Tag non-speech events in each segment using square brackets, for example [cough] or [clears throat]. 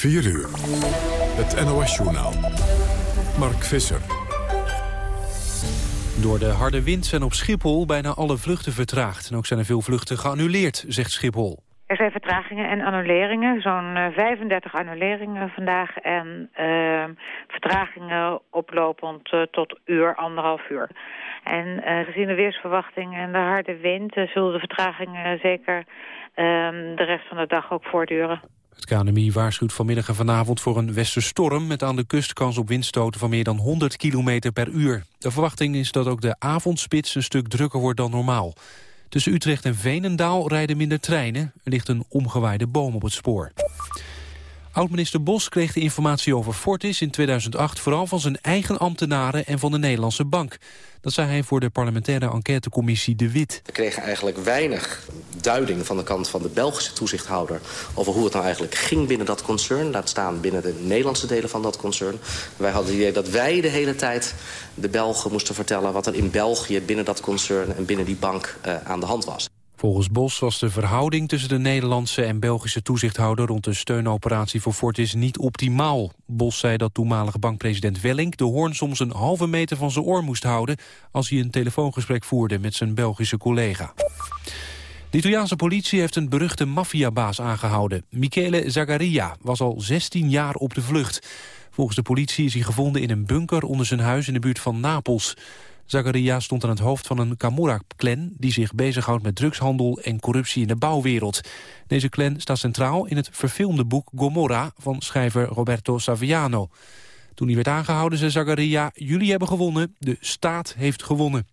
4 uur. Het NOS-journaal. Mark Visser. Door de harde wind zijn op Schiphol bijna alle vluchten vertraagd. En ook zijn er veel vluchten geannuleerd, zegt Schiphol. Er zijn vertragingen en annuleringen, zo'n 35 eh, annuleringen vandaag... en uh, vertragingen oplopend uh, tot uur, anderhalf uur. En uh, gezien de weersverwachting en de harde wind... zullen de vertragingen zeker ehm, de rest van de dag ook voortduren. Het KNMI waarschuwt vanmiddag en vanavond voor een westerstorm... met aan de kust kans op windstoten van meer dan 100 km per uur. De verwachting is dat ook de avondspits een stuk drukker wordt dan normaal. Tussen Utrecht en Veenendaal rijden minder treinen. Er ligt een omgewaaide boom op het spoor. Oud-minister Bos kreeg de informatie over Fortis in 2008... vooral van zijn eigen ambtenaren en van de Nederlandse Bank. Dat zei hij voor de parlementaire enquêtecommissie De Wit. We kregen eigenlijk weinig duiding van de kant van de Belgische toezichthouder... over hoe het nou eigenlijk ging binnen dat concern. Laat staan binnen de Nederlandse delen van dat concern. Wij hadden het idee dat wij de hele tijd de Belgen moesten vertellen... wat er in België binnen dat concern en binnen die bank uh, aan de hand was. Volgens Bos was de verhouding tussen de Nederlandse en Belgische toezichthouder rond de steunoperatie voor Fortis niet optimaal. Bos zei dat toenmalige bankpresident Wellink de hoorn soms een halve meter van zijn oor moest houden als hij een telefoongesprek voerde met zijn Belgische collega. De Italiaanse politie heeft een beruchte maffiabaas aangehouden. Michele Zagaria was al 16 jaar op de vlucht. Volgens de politie is hij gevonden in een bunker onder zijn huis in de buurt van Napels. Zagaria stond aan het hoofd van een Camorra-clan... die zich bezighoudt met drugshandel en corruptie in de bouwwereld. Deze clan staat centraal in het verfilmde boek Gomorra... van schrijver Roberto Saviano. Toen hij werd aangehouden zei Zagaria... jullie hebben gewonnen, de staat heeft gewonnen.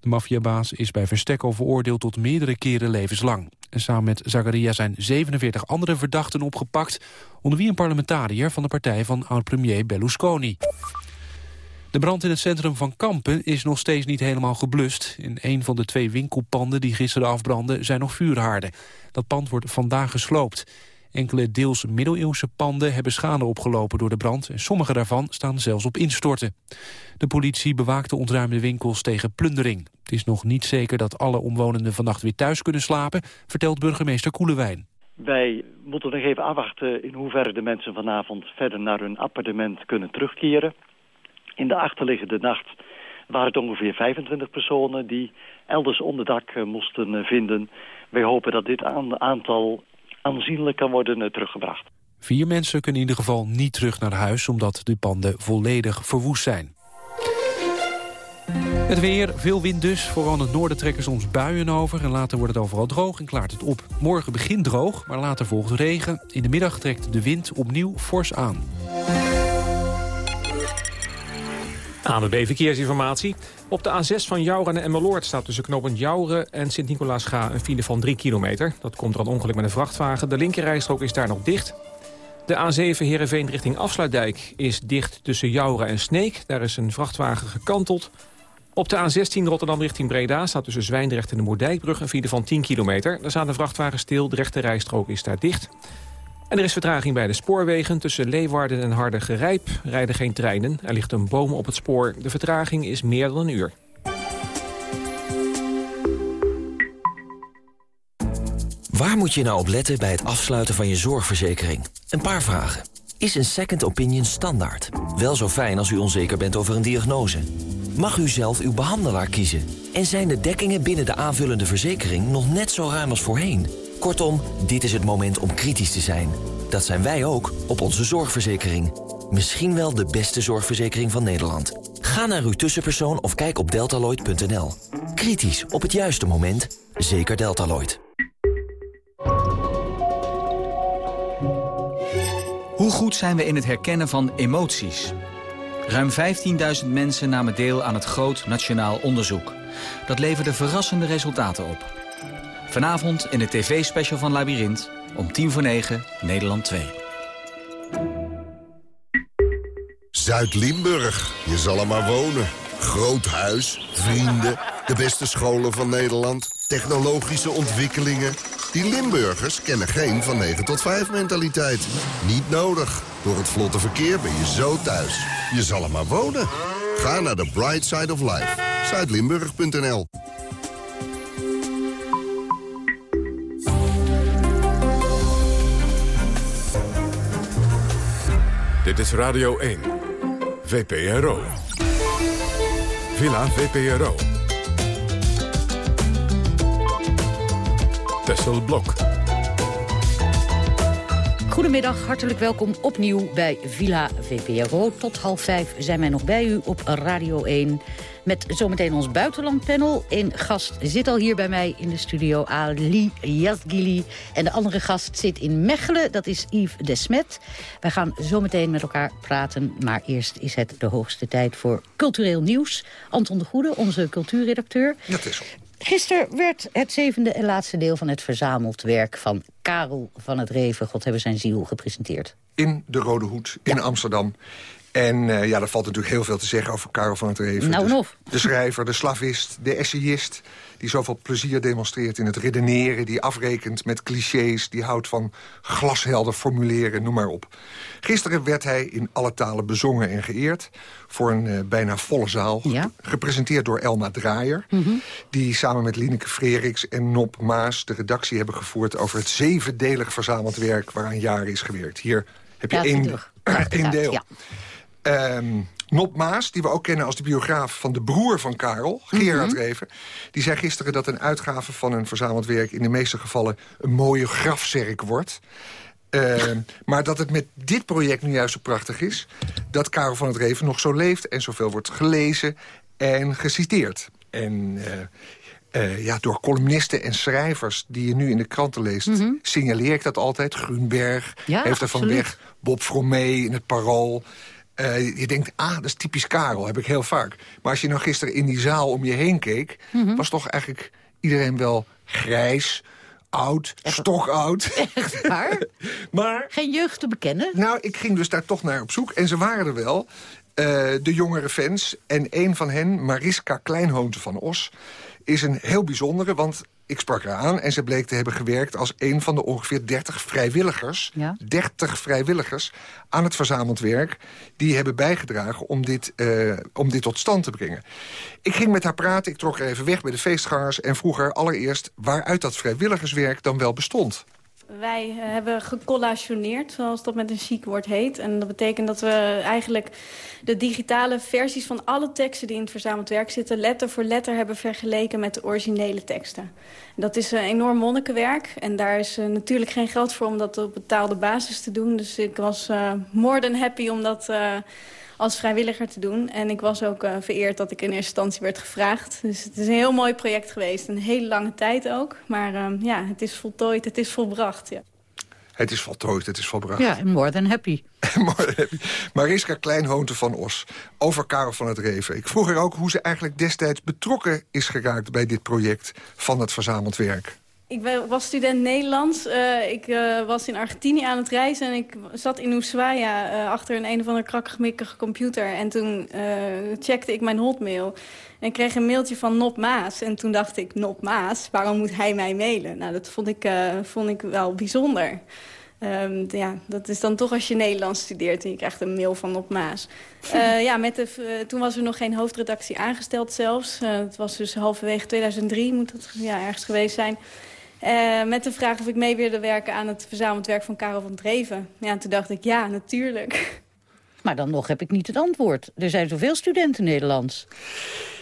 De maffiabaas is bij Verstek veroordeeld tot meerdere keren levenslang. En samen met Zagaria zijn 47 andere verdachten opgepakt... onder wie een parlementariër van de partij van oud-premier Berlusconi. De brand in het centrum van Kampen is nog steeds niet helemaal geblust. In een van de twee winkelpanden die gisteren afbrandden zijn nog vuurhaarden. Dat pand wordt vandaag gesloopt. Enkele deels middeleeuwse panden hebben schade opgelopen door de brand... en sommige daarvan staan zelfs op instorten. De politie bewaakt de ontruimde winkels tegen plundering. Het is nog niet zeker dat alle omwonenden vannacht weer thuis kunnen slapen... vertelt burgemeester Koelewijn. Wij moeten nog even afwachten in hoeverre de mensen vanavond verder naar hun appartement kunnen terugkeren. In de achterliggende nacht waren het ongeveer 25 personen die elders onderdak eh, moesten eh, vinden. Wij hopen dat dit aantal aanzienlijk kan worden eh, teruggebracht. Vier mensen kunnen in ieder geval niet terug naar huis... omdat de panden volledig verwoest zijn. Het weer, veel wind dus. Vooral in het noorden trekken soms buien over. En later wordt het overal droog en klaart het op. Morgen begint droog, maar later volgt regen. In de middag trekt de wind opnieuw fors aan. ANWB Verkeersinformatie. Op de A6 van Jouren en Emmeloord staat tussen knooppunt Jouren en Sint-Nicolaas-Ga een file van 3 kilometer. Dat komt door een ongeluk met een vrachtwagen. De linkerrijstrook is daar nog dicht. De A7 Heerenveen richting Afsluitdijk is dicht tussen Jouren en Sneek. Daar is een vrachtwagen gekanteld. Op de A16 Rotterdam richting Breda staat tussen Zwijndrecht en de Moerdijkbrug een file van 10 kilometer. Daar staat een vrachtwagen stil, de rechte rijstrook is daar dicht. En er is vertraging bij de spoorwegen. Tussen Leeuwarden en Hardergerijp rijden geen treinen. Er ligt een boom op het spoor. De vertraging is meer dan een uur. Waar moet je nou op letten bij het afsluiten van je zorgverzekering? Een paar vragen. Is een second opinion standaard? Wel zo fijn als u onzeker bent over een diagnose. Mag u zelf uw behandelaar kiezen? En zijn de dekkingen binnen de aanvullende verzekering nog net zo ruim als voorheen? Kortom, dit is het moment om kritisch te zijn. Dat zijn wij ook op onze zorgverzekering. Misschien wel de beste zorgverzekering van Nederland. Ga naar uw tussenpersoon of kijk op deltaloid.nl. Kritisch op het juiste moment. Zeker Deltaloid. Hoe goed zijn we in het herkennen van emoties? Ruim 15.000 mensen namen deel aan het groot nationaal onderzoek. Dat leverde verrassende resultaten op. Vanavond in de tv-special van Labyrinth om tien voor negen, Nederland 2. Zuid-Limburg, je zal er maar wonen. Groot huis, vrienden, de beste scholen van Nederland, technologische ontwikkelingen. Die Limburgers kennen geen van 9 tot 5 mentaliteit. Niet nodig. Door het vlotte verkeer ben je zo thuis. Je zal er maar wonen. Ga naar de Bright Side of Life. Zuidlimburg.nl Dit is Radio 1. VPRO. Villa VPRO. Tessel Blok. Goedemiddag, hartelijk welkom opnieuw bij Villa VPRO. Tot half vijf zijn wij nog bij u op Radio 1... Met zometeen ons buitenlandpanel. Een gast zit al hier bij mij in de studio, Ali Yazgili. En de andere gast zit in Mechelen, dat is Yves Desmet. Wij gaan zometeen met elkaar praten, maar eerst is het de hoogste tijd voor cultureel nieuws. Anton de Goede, onze cultuurredacteur. Dat is. Gisteren werd het zevende en laatste deel van het verzameld werk van Karel van het Reven, God hebben zijn ziel, gepresenteerd. In de Rode Hoed, in Amsterdam. En uh, ja, er valt natuurlijk heel veel te zeggen over Karel van het Reven. Nou, dus de schrijver, de slavist, de essayist... die zoveel plezier demonstreert in het redeneren... die afrekent met clichés, die houdt van glashelder formuleren, noem maar op. Gisteren werd hij in alle talen bezongen en geëerd... voor een uh, bijna volle zaal, ja. gepresenteerd door Elma Draaier... Mm -hmm. die samen met Lineke Freriks en Nop Maas... de redactie hebben gevoerd over het zevendelig verzameld werk... waaraan jaren is gewerkt. Hier heb je één, [clears throat] één deel. Ja. Um, Nop Maas, die we ook kennen als de biograaf van de broer van Karel, Gerard Mhm. Reven... die zei gisteren dat een uitgave van een verzameld werk... in de meeste gevallen een mooie grafzerk wordt. Uh, [laughs] maar dat het met dit project nu juist zo prachtig is... dat Karel van het Reven nog zo leeft en zoveel wordt gelezen en geciteerd. En... Uh, uh, ja, door columnisten en schrijvers die je nu in de kranten leest... Mhm. signaleer ik dat altijd. Grunberg Ja, heeft er van weg. Bob Fromee in het Parool. Uh, je denkt, ah, dat is typisch Karel, heb ik heel vaak. Maar als je nou gisteren in die zaal om je heen keek... Mhm. was toch eigenlijk iedereen wel grijs, oud, stokoud. Echt waar? [laughs] maar, Geen jeugd te bekennen? nou, ik ging dus daar toch naar op zoek. En ze waren er wel, uh, de jongere fans. En een van hen, Mariska Kleinhoonte van Os... is een heel bijzondere, want ik sprak haar aan... en ze bleek te hebben gewerkt als een van de ongeveer 30 vrijwilligers... Ja. 30 vrijwilligers aan het verzameld werk... die hebben bijgedragen om dit, uh, om dit tot stand te brengen. Ik ging met haar praten, ik trok er even weg bij de feestgangers... en vroeg haar allereerst waaruit dat vrijwilligerswerk dan wel bestond. Wij uh, hebben gecollationeerd, zoals dat met een chic woord heet. En dat betekent dat we eigenlijk de digitale versies van alle teksten die in het verzameld werk zitten... letter voor letter hebben vergeleken met de originele teksten. En dat is een enorm monnikenwerk. En daar is uh, natuurlijk geen geld voor om dat op betaalde basis te doen. Dus ik was uh, more than happy om dat als vrijwilliger te doen. En ik was ook uh, vereerd dat ik in eerste instantie werd gevraagd. Dus het is een heel mooi project geweest. Een hele lange tijd ook. Maar uh, ja, het is voltooid, het is volbracht. Ja. Het is voltooid, het is volbracht. Ja, more than happy. [laughs] more than happy. Mariska Kleinhoonte van Os, over Karel van het Reven. Ik vroeg haar ook hoe ze eigenlijk destijds betrokken is geraakt... bij dit project van het verzameld werk. Ik was student Nederlands. Uh, ik uh, was in Argentinië aan het reizen en ik zat in Ushuaia uh, achter een een of andere krakkemikkige computer. En toen checkte ik mijn hotmail en kreeg een mailtje van Nop Maas. En toen dacht ik, Nop Maas, waarom moet hij mij mailen? Nou, dat vond ik, vond ik wel bijzonder. Um, ja, dat is dan toch als je Nederlands studeert en je krijgt een mail van Nop Maas. [laughs] ja, met de, toen was er nog geen hoofdredactie aangesteld zelfs. het was dus halverwege 2003, moet het ja, ergens geweest zijn. Uh, met de vraag of ik mee wilde werken aan het verzameld werk van Karel van Dreven. Ja, toen dacht ik, ja, natuurlijk. Maar dan nog heb ik niet het antwoord. Er zijn zoveel studenten Nederlands.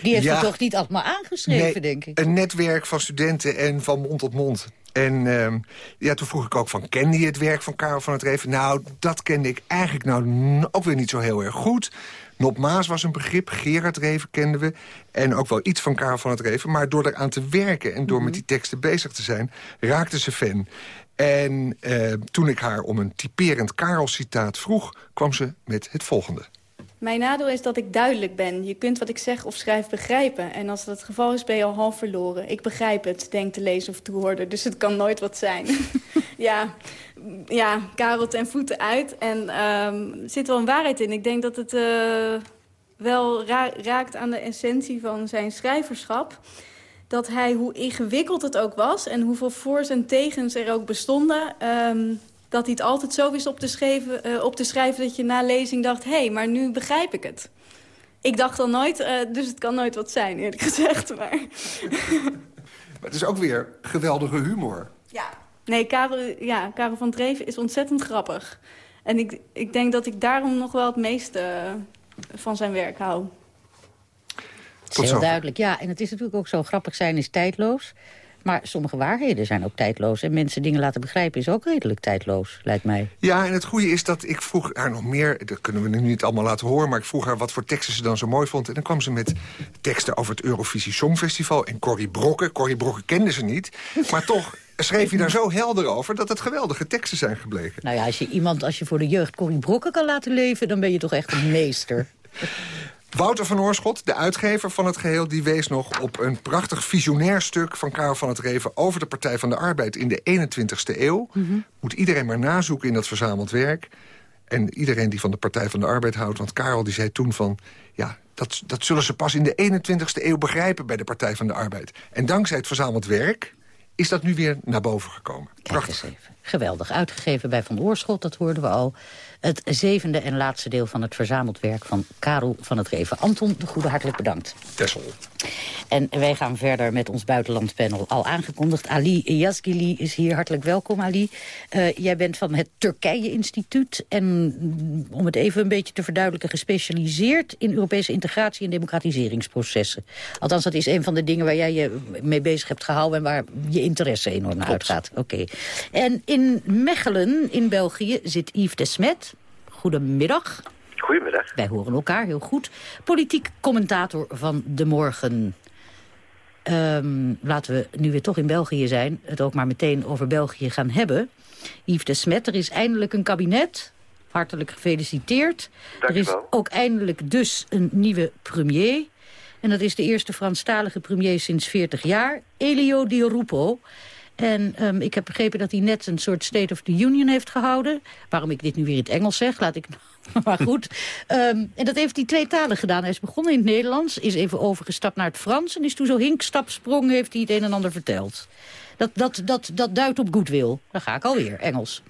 Die heeft ja, u toch niet allemaal aangeschreven, nee, denk ik? een netwerk van studenten en van mond tot mond. En uh, ja, toen vroeg ik ook van, kende je het werk van Karel van het Reven? Nou, dat kende ik eigenlijk nou ook weer niet zo heel erg goed. Nop Maas was een begrip, Gerard Reven kenden we... en ook wel iets van Karel van het Reven. Maar door eraan te werken en door mm -hmm. met die teksten bezig te zijn... raakte ze fan. En uh, toen ik haar om een typerend Karel-citaat vroeg... kwam ze met het volgende. Mijn nadeel is dat ik duidelijk ben. Je kunt wat ik zeg of schrijf begrijpen. En als dat het geval is, ben je al half verloren. Ik begrijp het, denkt de lezer of toehoorder. Dus het kan nooit wat zijn. [laughs] ja, ja, Karel ten voeten uit. En um, er zit wel een waarheid in. Ik denk dat het uh, wel ra raakt aan de essentie van zijn schrijverschap. Dat hij, hoe ingewikkeld het ook was... en hoeveel voor's en tegens er ook bestonden... Um, dat hij het altijd zo wist op te, schrijven, uh, op te schrijven dat je na lezing dacht... hé, hey, maar nu begrijp ik het. Ik dacht al nooit, uh, dus het kan nooit wat zijn, eerlijk gezegd. Maar... [laughs] maar het is ook weer geweldige humor. Ja, nee, Karel, ja, Karel van Dreven is ontzettend grappig. En ik, ik denk dat ik daarom nog wel het meeste van zijn werk hou. Heel duidelijk, ja. En het is natuurlijk ook zo, grappig zijn is tijdloos. Maar sommige waarheden zijn ook tijdloos. En mensen dingen laten begrijpen is ook redelijk tijdloos, lijkt mij. Ja, en het goede is dat ik vroeg haar nog meer... dat kunnen we nu niet allemaal laten horen... maar ik vroeg haar wat voor teksten ze dan zo mooi vond. En dan kwam ze met teksten over het Eurovisie Songfestival... en Corrie Brokken. Corrie Brokken kende ze niet. Maar toch schreef je daar zo helder over... dat het geweldige teksten zijn gebleken. Nou ja, als je iemand, als je voor de jeugd Corrie Brokken kan laten leven... dan ben je toch echt een meester. [laughs] Wouter van Oorschot, de uitgever van het geheel... die wees nog op een prachtig visionair stuk van Karel van het Reven... over de Partij van de Arbeid in de 21ste eeuw. Mhm. Moet iedereen maar nazoeken in dat verzameld werk. En iedereen die van de Partij van de Arbeid houdt... want Karel die zei toen van... ja, dat, dat zullen ze pas in de 21ste eeuw begrijpen bij de Partij van de Arbeid. En dankzij het verzameld werk is dat nu weer naar boven gekomen. Even. Geweldig. Uitgegeven bij Van Oorschot, dat hoorden we al. Het zevende en laatste deel van het verzameld werk van Karel van het Reven. Anton, de goede hartelijk bedankt. Tessel. En wij gaan verder met ons buitenlandpanel. Al aangekondigd, Ali Yazgili is hier. Hartelijk welkom, Ali. Uh, jij bent van het Turkije-instituut. En mm, om het even een beetje te verduidelijken... gespecialiseerd in Europese integratie en democratiseringsprocessen. Althans, dat is een van de dingen waar jij je mee bezig hebt gehouden... en waar je interesse enorm naar uitgaat. Oké. En in Mechelen, in België, zit Yves de Smet. Goedemiddag. Goedemiddag. Wij horen elkaar heel goed. Politiek commentator van De Morgen. Um, laten we, nu we toch in België zijn... het ook maar meteen over België gaan hebben. Yves de Smet, er is eindelijk een kabinet. Hartelijk gefeliciteerd. Dank er is wel. ook eindelijk dus een nieuwe premier. En dat is de eerste Franstalige premier sinds 40 jaar. Elio Di Rupo. En um, ik heb begrepen dat hij net een soort State of the Union heeft gehouden. Waarom ik dit nu weer in het Engels zeg, laat ik... [laughs] maar goed. Um, en dat heeft hij twee talen gedaan. Hij is begonnen in het Nederlands, is even overgestapt naar het Frans... en is toen zo hinkstapsprong heeft hij het een en ander verteld. Dat, dat, dat, dat duidt op goodwill. Daar ga ik alweer, Engels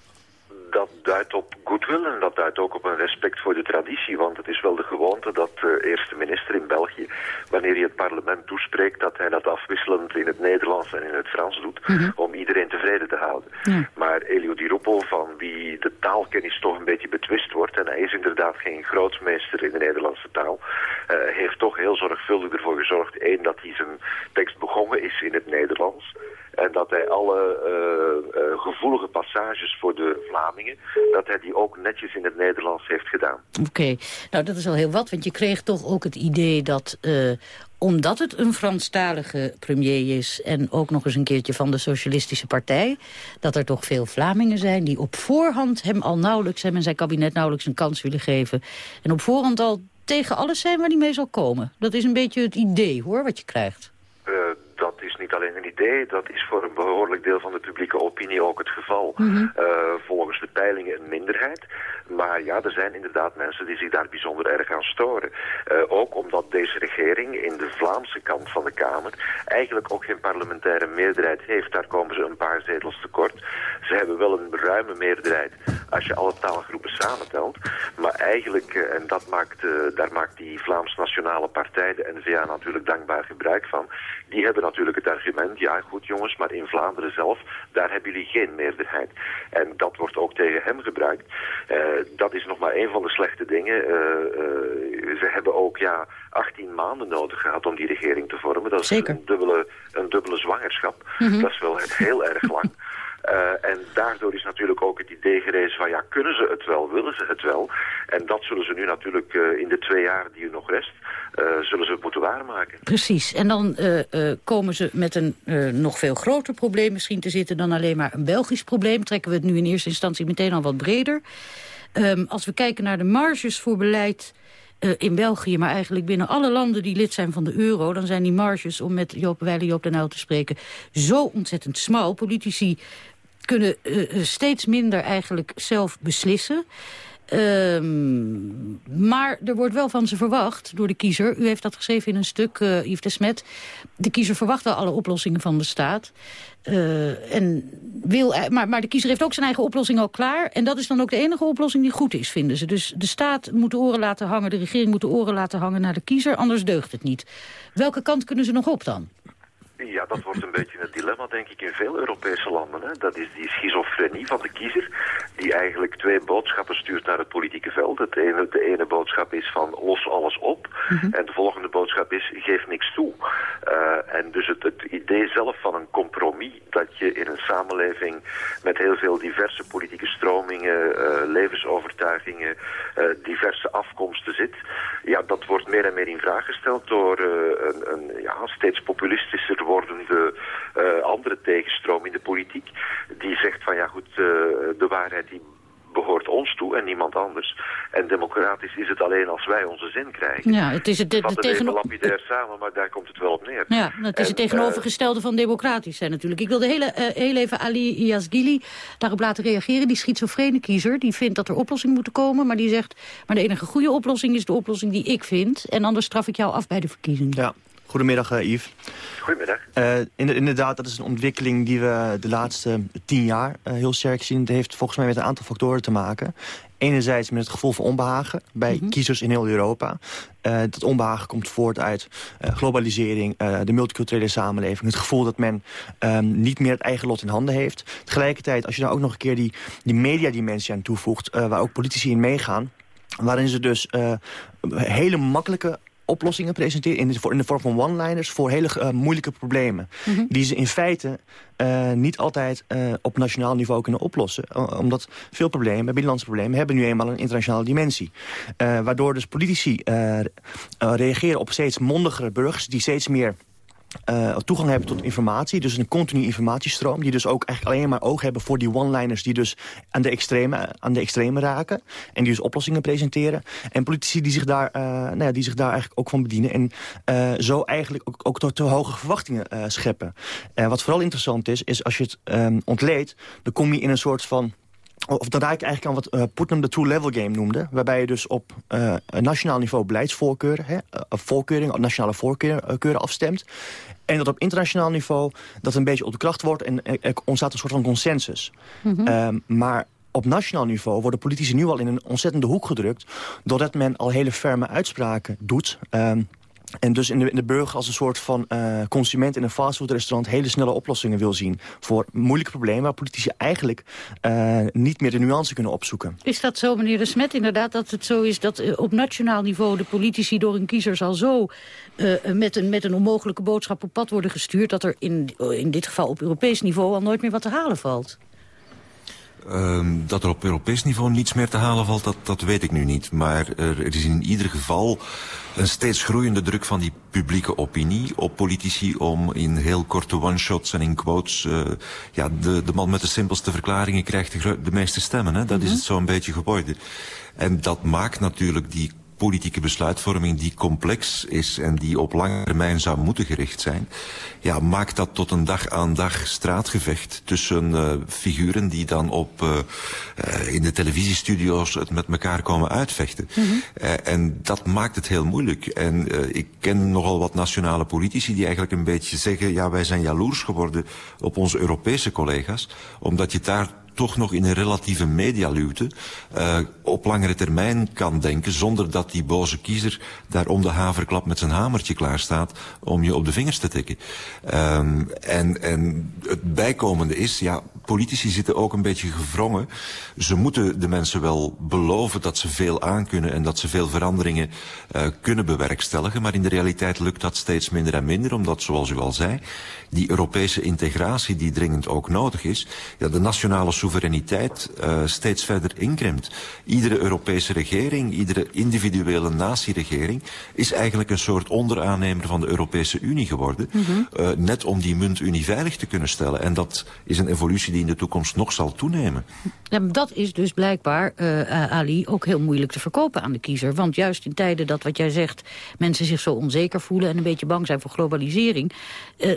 dat duidt op goodwill en dat duidt ook op een respect voor de traditie. Want het is wel de gewoonte dat de eerste minister in België, wanneer hij het parlement toespreekt, dat hij dat afwisselend in het Nederlands en in het Frans doet, Mhm. om iedereen tevreden te houden. Ja. Maar Elio Di Rupo, van wie de taalkennis toch een beetje betwist wordt, en hij is inderdaad geen grootmeester in de Nederlandse taal, eh, heeft toch heel zorgvuldig ervoor gezorgd, één, dat hij zijn tekst begonnen is in het Nederlands. En dat hij alle uh, uh, gevoelige passages voor de Vlamingen, dat hij die ook netjes in het Nederlands heeft gedaan. Oké, nou dat is al heel wat, want je kreeg toch ook het idee dat... Uh, omdat het een Franstalige premier is... en ook nog eens een keertje van de Socialistische Partij... dat er toch veel Vlamingen zijn die op voorhand hem al nauwelijks... hem en zijn kabinet nauwelijks een kans willen geven. En op voorhand al tegen alles zijn waar hij mee zal komen. Dat is een beetje het idee, hoor, wat je krijgt. Niet alleen een idee, dat is voor een behoorlijk deel van de publieke opinie ook het geval. Mm -hmm. uh, volgens de peilingen een minderheid. Maar ja, er zijn inderdaad mensen die zich daar bijzonder erg aan storen. Uh, ook omdat deze regering in de Vlaamse kant van de Kamer eigenlijk ook geen parlementaire meerderheid heeft. Daar komen ze een paar zetels tekort. Ze hebben wel een ruime meerderheid als je alle taalgroepen samentelt. Maar eigenlijk, uh, en dat maakt, uh, daar maakt die Vlaams Nationale Partij, de N-VA, natuurlijk dankbaar gebruik van. Die hebben natuurlijk het argument, ja goed jongens, maar in Vlaanderen zelf, daar hebben jullie geen meerderheid. En dat wordt ook tegen hem gebruikt. Uh, dat is nog maar een van de slechte dingen. Uh, uh, ze hebben ook ja 18 maanden nodig gehad om die regering te vormen. Dat is Zeker. Een, dubbele, een dubbele zwangerschap. Mm -hmm. Dat is wel heel erg lang. Uh, [laughs] en daardoor is natuurlijk ook het idee gerezen van ja, kunnen ze het wel, willen ze het wel? En dat zullen ze nu natuurlijk uh, in de twee jaar die er nog rest, uh, zullen ze het moeten waarmaken. Precies, en dan komen ze met een nog veel groter probleem misschien te zitten dan alleen maar een Belgisch probleem. Trekken we het nu in eerste instantie meteen al wat breder. Um, als we kijken naar de marges voor beleid uh, in België... maar eigenlijk binnen alle landen die lid zijn van de euro... dan zijn die marges, om met Joop Weile Joop den Uyl te spreken... zo ontzettend smal. Politici kunnen uh, steeds minder eigenlijk zelf beslissen... Um, maar er wordt wel van ze verwacht door de kiezer. U heeft dat geschreven in een stuk, uh, Yves de Smet. De kiezer verwacht wel alle oplossingen van de staat. Uh, en wil, maar, maar de kiezer heeft ook zijn eigen oplossing al klaar. En dat is dan ook de enige oplossing die goed is, vinden ze. Dus de staat moet de oren laten hangen, de regering moet de oren laten hangen naar de kiezer. Anders deugt het niet. Welke kant kunnen ze nog op dan? Ja, dat wordt een beetje het dilemma, denk ik, in veel Europese landen. Hè. Dat is die schizofrenie van de kiezer, die eigenlijk twee boodschappen stuurt naar het politieke veld. Het ene, de ene boodschap is van los alles op, Mhm. en de volgende boodschap is geef niks toe. Uh, en dus het, het idee zelf van een compromis, dat je in een samenleving met heel veel diverse politieke stromingen, uh, levensovertuigingen, uh, diverse afkomsten zit, ja, dat wordt meer en meer in vraag gesteld door een, een ja, steeds populistischer wordende andere tegenstroom in de politiek. Die zegt van ja goed, uh, de waarheid die behoort ons toe en niemand anders. En democratisch is het alleen als wij onze zin krijgen. Ja, het is het, het, het tegen... lapidair samen, maar daar komt het wel op neer. Ja, het is en, het tegenovergestelde uh, van democratisch zijn natuurlijk. Ik wilde heel, uh, heel even Ali Yazgili daarop laten reageren. Die schizofrene kiezer, die vindt dat er oplossingen moeten komen... maar die zegt, maar de enige goede oplossing is de oplossing die ik vind... en anders straf ik jou af bij de verkiezingen. Ja. Goedemiddag, uh, Yves. Goedemiddag. Uh, inderdaad, dat is een ontwikkeling die we de laatste tien jaar uh, heel sterk zien. Het heeft volgens mij met een aantal factoren te maken. Enerzijds met het gevoel van onbehagen bij mm -hmm. kiezers in heel Europa. Uh, dat onbehagen komt voort uit uh, globalisering, uh, de multiculturele samenleving. Het gevoel dat men um, niet meer het eigen lot in handen heeft. Tegelijkertijd, als je nou ook nog een keer die, die mediadimensie aan toevoegt... waar ook politici in meegaan... waarin ze dus hele makkelijke oplossingen presenteren in de, in de vorm van one-liners voor hele uh, moeilijke problemen. Mm -hmm. Die ze in feite uh, niet altijd uh, op nationaal niveau kunnen oplossen. omdat veel problemen, binnenlandse problemen, hebben nu eenmaal een internationale dimensie. waardoor dus politici reageren op steeds mondigere burgers die steeds meer uh, toegang hebben tot informatie. Dus een continue informatiestroom. Die dus ook eigenlijk alleen maar oog hebben voor die one-liners... die dus aan de, extreme, aan de extreme raken. En die dus oplossingen presenteren. En politici die zich daar, uh, nou ja, die zich daar eigenlijk ook van bedienen. En uh, zo eigenlijk ook, ook tot te hoge verwachtingen scheppen. wat vooral interessant is, is als je het um, ontleedt... dan kom je in een soort van of dan raak ik eigenlijk aan wat uh, Putnam de two-level game noemde. Waarbij je dus op uh, nationaal niveau beleidsvoorkeuren, hè, uh, voorkeuringen, nationale voorkeuren afstemt. En dat op internationaal niveau dat een beetje op de kracht wordt en er ontstaat een soort van consensus. Mm -hmm. um, maar op nationaal niveau worden politici nu al in een ontzettende hoek gedrukt... doordat men al hele ferme uitspraken doet... Um, en dus in de, in de burger als een soort van uh, consument in een fastfoodrestaurant... hele snelle oplossingen wil zien voor moeilijke problemen... waar politici eigenlijk uh, niet meer de nuance kunnen opzoeken. Is dat zo, meneer De Smet, inderdaad, dat het zo is... dat uh, op nationaal niveau de politici door hun kiezers al zo... met, een, met een onmogelijke boodschap op pad worden gestuurd... dat er in, in dit geval op Europees niveau al nooit meer wat te halen valt? Um, dat er op Europees niveau niets meer te halen valt, dat, dat weet ik nu niet. Maar er, er is in ieder geval een steeds groeiende druk van die publieke opinie op politici om in heel korte one-shots en in quotes... Uh, ja, de, de man met de simpelste verklaringen krijgt de, de meeste stemmen. Hè? Dat mm -hmm. is het zo'n beetje geworden. En dat maakt natuurlijk die politieke besluitvorming die complex is en die op lange termijn zou moeten gericht zijn, ja, maakt dat tot een dag aan dag straatgevecht tussen uh, figuren die dan op uh, in de televisiestudio's het met elkaar komen uitvechten. Mm -hmm. en dat maakt het heel moeilijk. En ik ken nogal wat nationale politici die eigenlijk een beetje zeggen, ja, wij zijn jaloers geworden op onze Europese collega's, omdat je daar toch nog in een relatieve medialuwte uh, op langere termijn kan denken... zonder dat die boze kiezer daar om de haverklap met zijn hamertje klaar staat... om je op de vingers te tikken. Um, en, en het bijkomende is, ja, politici zitten ook een beetje gevrongen. Ze moeten de mensen wel beloven dat ze veel aankunnen... en dat ze veel veranderingen uh, kunnen bewerkstelligen. Maar in de realiteit lukt dat steeds minder en minder... omdat, zoals u al zei, die Europese integratie die dringend ook nodig is... Ja, de nationale soevereiniteit uh, steeds verder inkrimpt. Iedere Europese regering, iedere individuele natieregering... is eigenlijk een soort onderaannemer van de Europese Unie geworden. Mm -hmm. uh, net om die muntunie veilig te kunnen stellen. En dat is een evolutie die in de toekomst nog zal toenemen. Ja, dat is dus blijkbaar, uh, Ali, ook heel moeilijk te verkopen aan de kiezer. Want juist in tijden dat, wat jij zegt, mensen zich zo onzeker voelen... en een beetje bang zijn voor globalisering...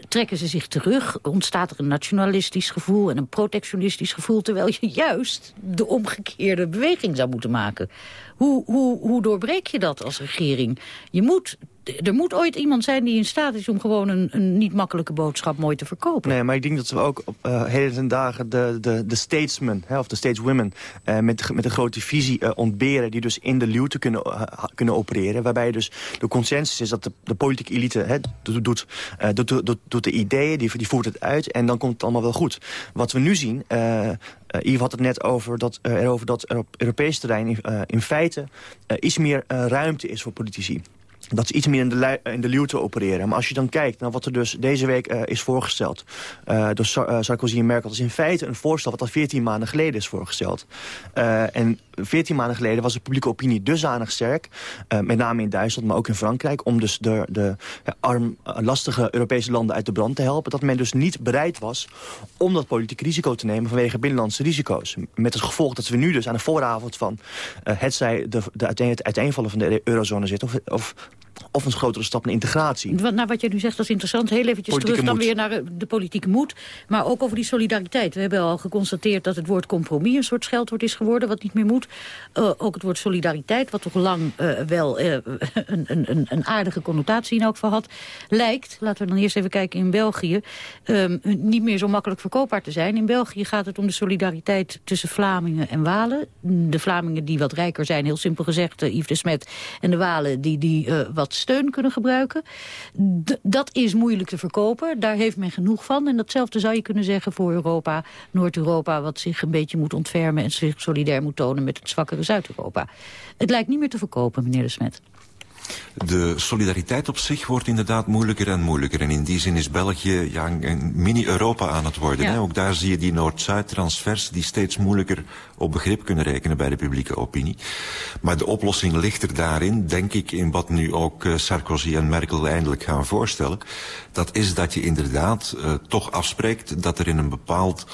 trekken ze zich terug, ontstaat er een nationalistisch gevoel... en een protectionistisch gevoel terwijl je juist de omgekeerde beweging zou moeten maken. Hoe, hoe, hoe doorbreek je dat als regering? Je moet er moet ooit iemand zijn die in staat is om gewoon een, een niet makkelijke boodschap mooi te verkopen. Nee, maar ik denk dat we ook op uh, heden ten dagen de, de, de statesmen, hè, of de stateswomen, uh, met, met een grote visie uh, ontberen, die dus in de luwte kunnen, kunnen opereren. Waarbij dus de consensus is dat de, de politieke elite hè, doet, doet, doet, doet, doet, de ideeën, die, die voert het uit en dan komt het allemaal wel goed. Wat we nu zien, Yves had het net over dat, erover dat er op Europees terrein in, in feite iets meer ruimte is voor politici dat ze iets meer in de, in de luwte opereren. Maar als je dan kijkt naar wat er dus deze week uh, is voorgesteld... Uh, door uh, Sarkozy en Merkel... dat is in feite een voorstel wat al 14 maanden geleden is voorgesteld. en 14 maanden geleden was de publieke opinie dusdanig sterk... met name in Duitsland, maar ook in Frankrijk... om dus de, de arm, lastige Europese landen uit de brand te helpen... dat men dus niet bereid was om dat politiek risico te nemen... vanwege binnenlandse risico's. Met het gevolg dat we nu dus aan de vooravond van... het zij de, de het uiteenvallen van de eurozone zitten... of, of of een grotere stap naar integratie. Wat, nou, wat jij nu zegt, dat is interessant. Heel eventjes terug dan weer naar de politieke moed. Maar ook over die solidariteit. We hebben al geconstateerd dat het woord compromis... een soort scheldwoord is geworden, wat niet meer moet. Uh, ook het woord solidariteit, wat toch lang uh, wel [laughs] uh, een, een, een, aardige connotatie in elk geval had... lijkt, laten we dan eerst even kijken in België... Um, niet meer zo makkelijk verkoopbaar te zijn. In België gaat het om de solidariteit tussen Vlamingen en Walen. De Vlamingen die wat rijker zijn, heel simpel gezegd, Yves de Smet... en de Walen die, die wat steun kunnen gebruiken. dat is moeilijk te verkopen. Daar heeft men genoeg van. En datzelfde zou je kunnen zeggen voor Europa, Noord-Europa... wat zich een beetje moet ontfermen en zich solidair moet tonen met het zwakkere Zuid-Europa. Het lijkt niet meer te verkopen, meneer de Smet. De solidariteit op zich wordt inderdaad moeilijker en moeilijker. En in die zin is België ja, een mini-Europa aan het worden. Ja. Hè? Ook daar zie je die Noord-Zuid-transfers die steeds moeilijker op begrip kunnen rekenen bij de publieke opinie. Maar de oplossing ligt er daarin, denk ik, in wat nu ook uh, Sarkozy en Merkel eindelijk gaan voorstellen. Dat is dat je inderdaad uh, toch afspreekt dat er in een bepaald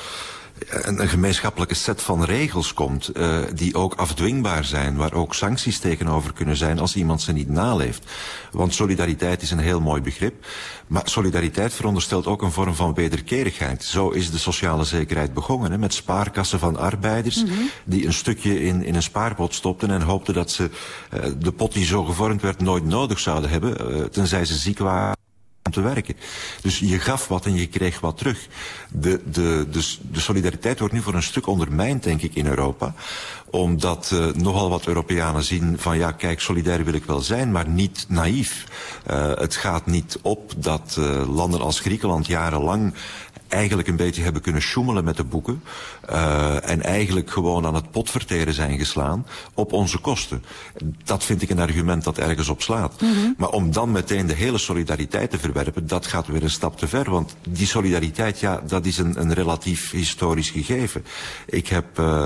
een, een gemeenschappelijke set van regels komt... Uh, die ook afdwingbaar zijn, waar ook sancties tegenover kunnen zijn... als iemand ze niet naleeft. Want solidariteit is een heel mooi begrip. Maar solidariteit veronderstelt ook een vorm van wederkerigheid. Zo is de sociale zekerheid begonnen, hè, met spaarkassen van arbeiders... Mm -hmm. die een stukje in, in een spaarpot stopten en hoopten dat ze uh, de pot die zo gevormd werd nooit nodig zouden hebben... Uh, tenzij ze ziek waren om te werken. Dus je gaf wat en je kreeg wat terug. De, de, de, de solidariteit wordt nu voor een stuk ondermijnd, denk ik, in Europa. Omdat uh, nogal wat Europeanen zien van ja, kijk, solidair wil ik wel zijn, maar niet naïef. Uh, het gaat niet op dat uh, landen als Griekenland jarenlang eigenlijk een beetje hebben kunnen sjoemelen met de boeken. Uh, en eigenlijk gewoon aan het potverteren zijn geslaan op onze kosten. Dat vind ik een argument dat ergens op slaat. Mm -hmm. Maar om dan meteen de hele solidariteit te verwerpen, dat gaat weer een stap te ver. Want die solidariteit, ja, dat is een, een relatief historisch gegeven. Ik heb uh,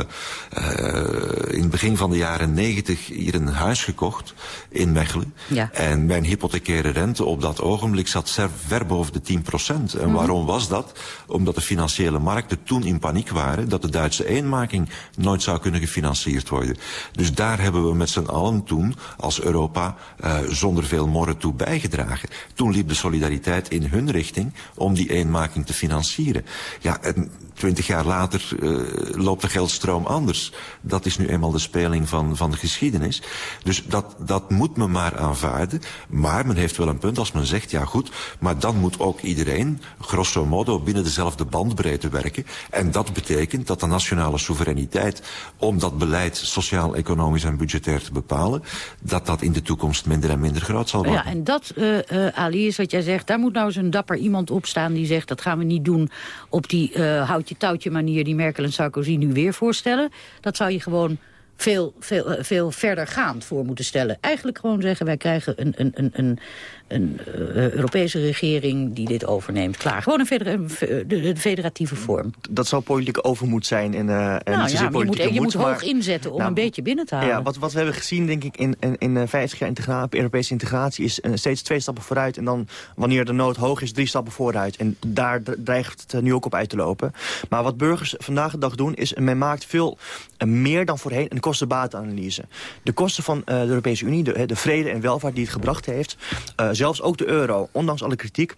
uh, in het begin van de jaren negentig hier een huis gekocht in Mechelen. Ja. En mijn hypothecaire rente op dat ogenblik zat ver boven de 10 procent. En mm -hmm. waarom was dat? Omdat de financiële markten toen in paniek waren dat de Duitse eenmaking nooit zou kunnen gefinancierd worden. Dus daar hebben we met z'n allen toen als Europa uh, zonder veel morren toe bijgedragen. Toen liep de solidariteit in hun richting om die eenmaking te financieren. Ja, en twintig jaar later uh, loopt de geldstroom anders. Dat is nu eenmaal de speling van, van de geschiedenis. Dus dat, dat moet men maar aanvaarden. Maar men heeft wel een punt als men zegt, ja goed, maar dan moet ook iedereen, grosso modo, binnen dezelfde bandbreedte werken. En dat betekent dat de nationale soevereiniteit, om dat beleid sociaal, economisch en budgetair te bepalen, dat dat in de toekomst minder en minder groot zal worden. Ja, en dat, uh, uh, Ali, is wat jij zegt, daar moet nou eens een dapper iemand opstaan die zegt, dat gaan we niet doen op die uh, houtje-touwtje manier die Merkel en Sarkozy nu weer voorstellen. Dat zou je gewoon veel, veel, veel verder gaand voor moeten stellen. Eigenlijk gewoon zeggen, wij krijgen een, een, een, een, een uh, Europese regering die dit overneemt. Klaar. Gewoon een, federa de, de federatieve vorm. Dat zou politieke overmoed zijn. En, uh, nou, en ja, je moet, je moet hoog inzetten om nou, een beetje binnen te halen. Ja, wat, wat we hebben gezien, denk ik, in, in, in 50 jaar integratie, Europese integratie... is uh, steeds twee stappen vooruit. En dan, wanneer de nood hoog is, drie stappen vooruit. En daar dreigt het nu ook op uit te lopen. Maar wat burgers vandaag de dag doen, is men maakt veel meer dan voorheen een kostenbatenanalyse. De kosten van de Europese Unie, de, de vrede en welvaart die het gebracht heeft... Uh, zelfs ook de euro, ondanks alle kritiek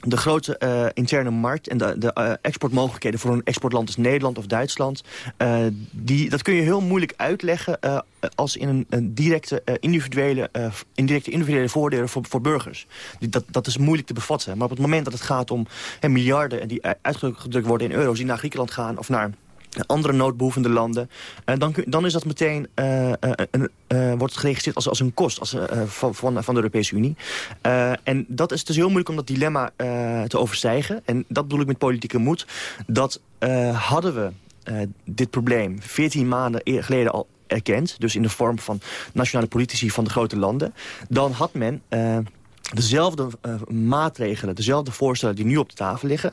de grote uh, interne markt en de, de uh, exportmogelijkheden voor een exportland als Nederland of Duitsland, uh, die, dat kun je heel moeilijk uitleggen als in een, een directe, individuele, indirecte individuele voordelen voor, voor burgers. Dat, dat is moeilijk te bevatten. Maar op het moment dat het gaat om miljarden die uitgedrukt worden in euro's die naar Griekenland gaan of naar andere noodbehoevende landen. En dan, dan is dat meteen, uh, wordt geregistreerd als, als een kost als, van, van, van de Europese Unie. en dat is dus heel moeilijk om dat dilemma te overstijgen. En dat bedoel ik met politieke moed. Dat hadden we dit probleem 14 maanden geleden al erkend... dus in de vorm van nationale politici van de grote landen... dan had men dezelfde uh, maatregelen, dezelfde voorstellen die nu op de tafel liggen...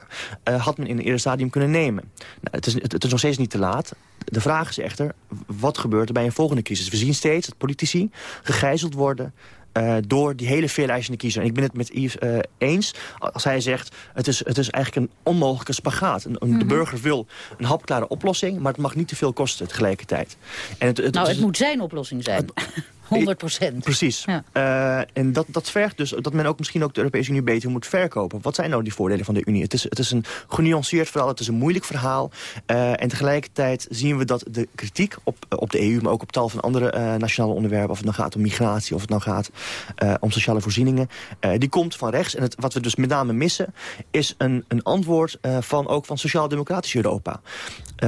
Uh, had men in een eerder stadium kunnen nemen. Nou, het, is, het, is nog steeds niet te laat. De vraag is echter, wat gebeurt er bij een volgende crisis? We zien steeds dat politici gegijzeld worden... Uh, door die hele veelijzende kiezer. En ik ben het met Yves eens als hij zegt... Het is, het is eigenlijk een onmogelijke spagaat. Een, mm -hmm. De burger wil een hapklare oplossing... maar het mag niet te veel kosten tegelijkertijd. En het, het, nou, het, het moet zijn oplossing zijn. 100 procent. Precies. Ja. Uh, en dat, dat vergt dus dat men ook misschien ook de Europese Unie beter moet verkopen. Wat zijn nou die voordelen van de Unie? Het is, het is een genuanceerd verhaal, het is een moeilijk verhaal. Uh, en tegelijkertijd zien we dat de kritiek op, op de EU... maar ook op tal van andere uh, nationale onderwerpen... of het nou gaat om migratie, of het nou gaat om sociale voorzieningen... die komt van rechts. En het, wat we dus met name missen... is een, een antwoord van, ook van sociaal-democratisch Europa.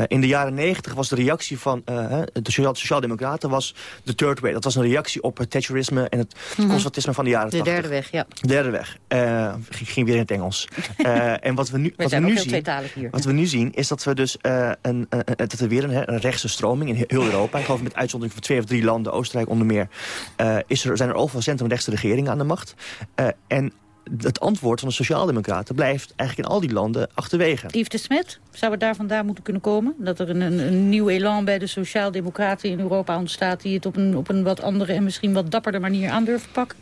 In de jaren negentig was de reactie van de sociaal-democraten... was de third way. Dat was een reactie op het Thatcherisme en het mm conservatisme van de jaren 80. De derde weg, ja. De derde weg. Uh, ging weer in het Engels. uh, [laughs] en wat we nu, wat we nu zien, hier. Wat we nu zien is dat we dus uh, een, dat er weer een, een rechtse stroming in heel Europa. Ik geloof met uitzondering van twee of drie landen, Oostenrijk onder meer, is er, zijn er overal centrumrechtse regeringen aan de macht. en het antwoord van de sociaaldemocraten blijft eigenlijk in al die landen achterwege. Yves de Smet, zou het daar vandaan moeten kunnen komen? Dat er een, een, een nieuw elan bij de sociaaldemocraten in Europa ontstaat... die het op een, op een wat andere en misschien wat dapperder manier aan durven pakken?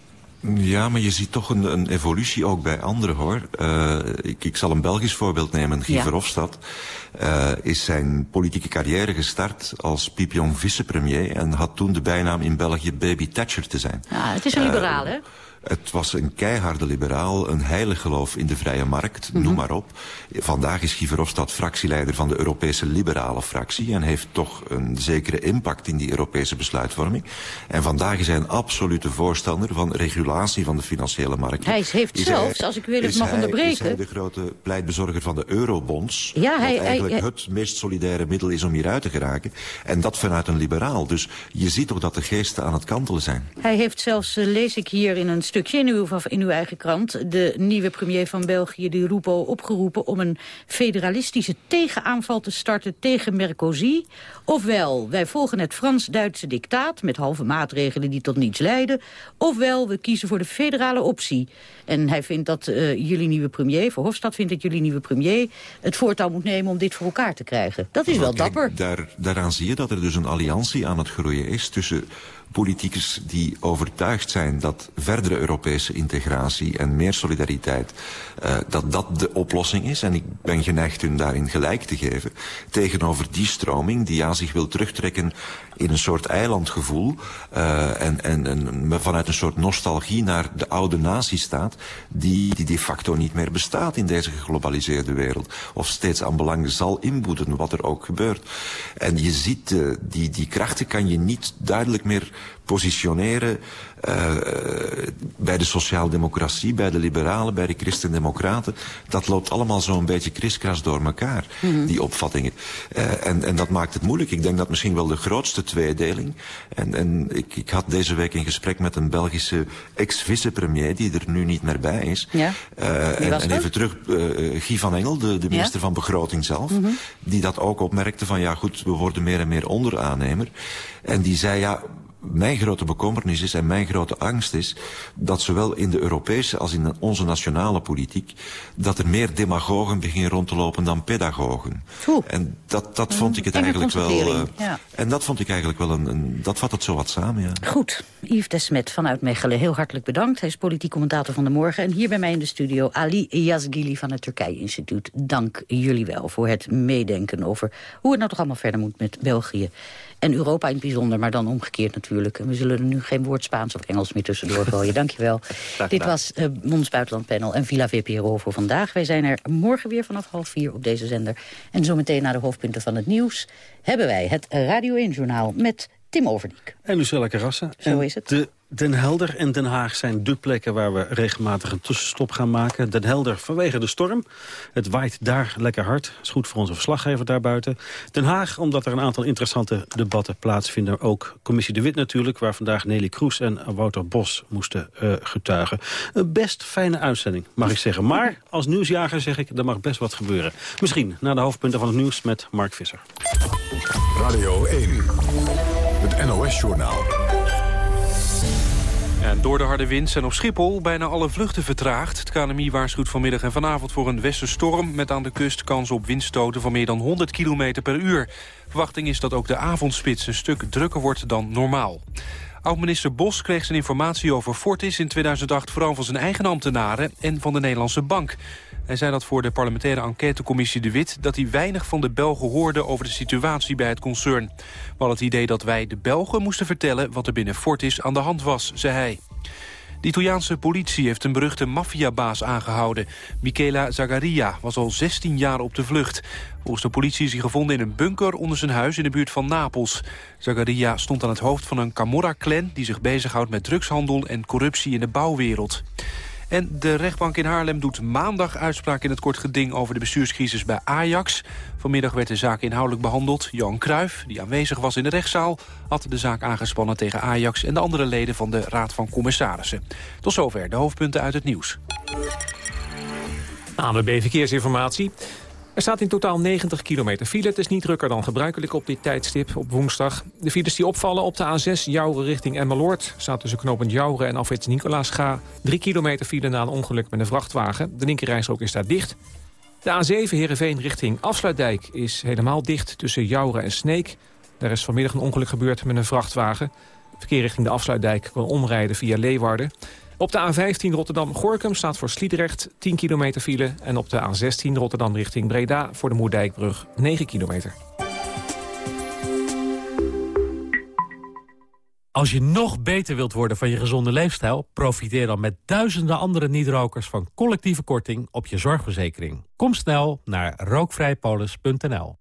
Ja, maar je ziet toch een, een evolutie ook bij anderen, hoor. Uh, ik, ik, zal een Belgisch voorbeeld nemen. Guy ja. Verhofstadt uh, is zijn politieke carrière gestart als piepjong vicepremier... en had toen de bijnaam in België Baby Thatcher te zijn. Ja, het is een liberaal, uh, hè? Het was een keiharde liberaal, een heilig geloof in de vrije markt, mm -hmm. noem maar op. Vandaag is Guy Verhofstadt fractieleider van de Europese liberale fractie... en heeft toch een zekere impact in die Europese besluitvorming. En vandaag is hij een absolute voorstander van regulatie van de financiële markt. Hij heeft is zelfs, hij, als ik wil het mag hij, onderbreken... Is hij de grote pleitbezorger van de eurobonds... Ja, hij, wat eigenlijk hij, het meest solidaire middel is om hieruit te geraken. En dat vanuit een liberaal. Dus je ziet toch dat de geesten aan het kantelen zijn. Hij heeft zelfs, uh, lees ik hier in een stukje in uw, in uw eigen krant... de nieuwe premier van België, Di Rupo, opgeroepen... om een federalistische tegenaanval te starten tegen Mercosur. Ofwel, wij volgen het Frans-Duitse dictaat... met halve maatregelen die tot niets leiden. Ofwel, we kiezen voor de federale optie. En hij vindt dat uh, jullie nieuwe premier, Verhofstadt vindt dat jullie nieuwe premier... het voortouw moet nemen om dit voor elkaar te krijgen. Dat is wel Kijk, dapper. Daar, daaraan zie je dat er dus een alliantie aan het groeien is... tussen politicus die overtuigd zijn dat verdere Europese integratie en meer solidariteit, uh, dat dat de oplossing is. En ik ben geneigd hun daarin gelijk te geven. Tegenover die stroming die aan zich wil terugtrekken in een soort eilandgevoel. Uh, en, en, en vanuit een soort nostalgie naar de oude nazistaat. Die, die de facto niet meer bestaat in deze geglobaliseerde wereld. Of steeds aan belang zal inboeten wat er ook gebeurt. En je ziet, uh, die, die krachten kan je niet duidelijk meer positioneren uh, bij de sociaaldemocratie, bij de liberalen, bij de christendemocraten. Dat loopt allemaal zo'n beetje kriskras door elkaar, mm -hmm. die opvattingen. Uh, en, en dat maakt het moeilijk. Ik denk dat misschien wel de grootste tweedeling... En, en ik, ik had deze week een gesprek met een Belgische ex-vicepremier... die er nu niet meer bij is. Ja. en, en even terug, Guy van Engel, de, de minister ja? van Begroting zelf... Mm -hmm. die dat ook opmerkte van, ja goed, we worden meer en meer onderaannemer. En die zei, ja mijn grote bekommernis is en mijn grote angst is dat zowel in de Europese als in onze nationale politiek dat er meer demagogen beginnen rond te lopen dan pedagogen. Oeh. En dat, dat vond ik het eigenlijk wel. Uh, ja. En dat vond ik eigenlijk wel een, een dat vat het zo wat samen. Ja. Goed, Yves Desmet vanuit Mechelen, heel hartelijk bedankt. Hij is politiek commentator van de morgen. En hier bij mij in de studio Ali Yazgili van het Turkije Instituut. Dank jullie wel voor het meedenken over hoe het nou toch allemaal verder moet met België En Europa in het bijzonder, maar dan omgekeerd natuurlijk. En we zullen er nu geen woord Spaans of Engels meer tussendoor gooien. Dankjewel. [laughs] Dit was uh, ons Buitenlandpanel en Villa VPRO voor vandaag. Wij zijn er morgen weer vanaf half vier op deze zender. En zometeen naar de hoofdpunten van het nieuws... hebben wij het Radio 1-journaal met Tim Overdiek. En Lucella Carrassen. Zo is het. De Den Helder en Den Haag zijn de plekken waar we regelmatig een tussenstop gaan maken. Den Helder vanwege de storm. Het waait daar lekker hard. Is goed voor onze verslaggever daarbuiten. Den Haag omdat er een aantal interessante debatten plaatsvinden. Ook commissie De Wit natuurlijk, waar vandaag Nelly Kroes en Wouter Bos moesten uh, getuigen. Een best fijne uitzending, mag ik zeggen. Maar als nieuwsjager zeg ik, er mag best wat gebeuren. Misschien na de hoofdpunten van het nieuws met Mark Visser. Radio 1, het NOS-journaal. En door de harde wind zijn op Schiphol bijna alle vluchten vertraagd. Het KNMI waarschuwt vanmiddag en vanavond voor een westenstorm... met aan de kust kans op windstoten van meer dan 100 km per uur. Verwachting is dat ook de avondspits een stuk drukker wordt dan normaal. Oud-minister Bos kreeg zijn informatie over Fortis in 2008... vooral van zijn eigen ambtenaren en van de Nederlandse Bank. Hij zei dat voor de parlementaire enquêtecommissie De Wit... dat hij weinig van de Belgen hoorde over de situatie bij het concern. We hadden het idee dat wij de Belgen moesten vertellen... wat er binnen Fortis aan de hand was, zei hij. De Italiaanse politie heeft een beruchte maffiabaas aangehouden. Michela Zagaria was al 16 jaar op de vlucht. Volgens de politie is hij gevonden in een bunker onder zijn huis in de buurt van Napels. Zagaria stond aan het hoofd van een Camorra-clan... die zich bezighoudt met drugshandel en corruptie in de bouwwereld. En de rechtbank in Haarlem doet maandag uitspraak in het kort geding over de bestuurscrisis bij Ajax. Vanmiddag werd de zaak inhoudelijk behandeld. Johan Cruijff, die aanwezig was in de rechtszaal, had de zaak aangespannen tegen Ajax en de andere leden van de Raad van Commissarissen. Tot zover de hoofdpunten uit het nieuws. ANWB Verkeersinformatie. Er staat in totaal 90 kilometer file. Het is niet drukker dan gebruikelijk op dit tijdstip op woensdag. De files die opvallen op de A6 Jouren richting Emmeloord... staat tussen knooppunt Jouren en Afwits Nicolaas Ga. 3 kilometer file na een ongeluk met een vrachtwagen. De linkerrijstrook is daar dicht. De A7 Heerenveen richting Afsluitdijk is helemaal dicht tussen Jouren en Sneek. Daar is vanmiddag een ongeluk gebeurd met een vrachtwagen. Verkeer richting de Afsluitdijk kan omrijden via Leeuwarden. Op de A15 Rotterdam-Gorkum staat voor Sliedrecht 10 kilometer file... en op de A16 Rotterdam richting Breda voor de Moerdijkbrug 9 kilometer. Als je nog beter wilt worden van je gezonde leefstijl... profiteer dan met duizenden andere niet-rokers van collectieve korting op je zorgverzekering. Kom snel naar rookvrijpolis.nl.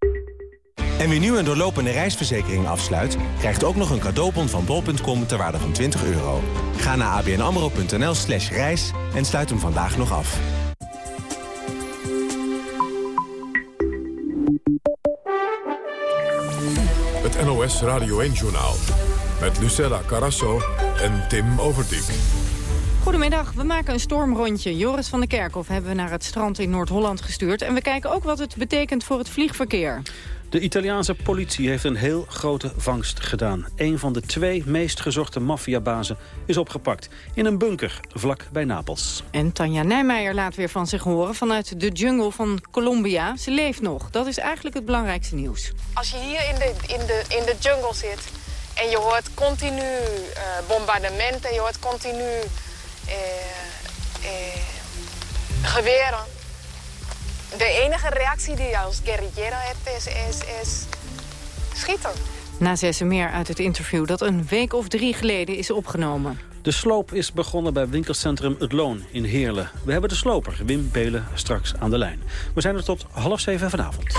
En wie nu een doorlopende reisverzekering afsluit... krijgt ook nog een cadeaubon van bol.com ter waarde van 20 euro. Ga naar abnamro.nl slash reis en sluit hem vandaag nog af. Het NOS Radio 1-journaal. Met Lucella Carasso en Tim Overdijk. Goedemiddag, we maken een stormrondje. Joris van der Kerkhof hebben we naar het strand in Noord-Holland gestuurd. En we kijken ook wat het betekent voor het vliegverkeer. De Italiaanse politie heeft een heel grote vangst gedaan. Een van de twee meest gezochte maffiabazen is opgepakt. In een bunker, vlak bij Napels. En Tanja Nijmeijer laat weer van zich horen vanuit de jungle van Colombia. Ze leeft nog. Dat is eigenlijk het belangrijkste nieuws. Als je hier in de, in de, in de jungle zit en je hoort continu uh, bombardementen... je hoort continu uh, uh, geweren de enige reactie die je als guerrillero hebt is, is, is schieten. Na zessen meer uit het interview dat een week of drie geleden is opgenomen. De sloop is begonnen bij winkelcentrum Het Loon in Heerlen. We hebben de sloper, Wim Belen, straks aan de lijn. We zijn er tot half zeven vanavond.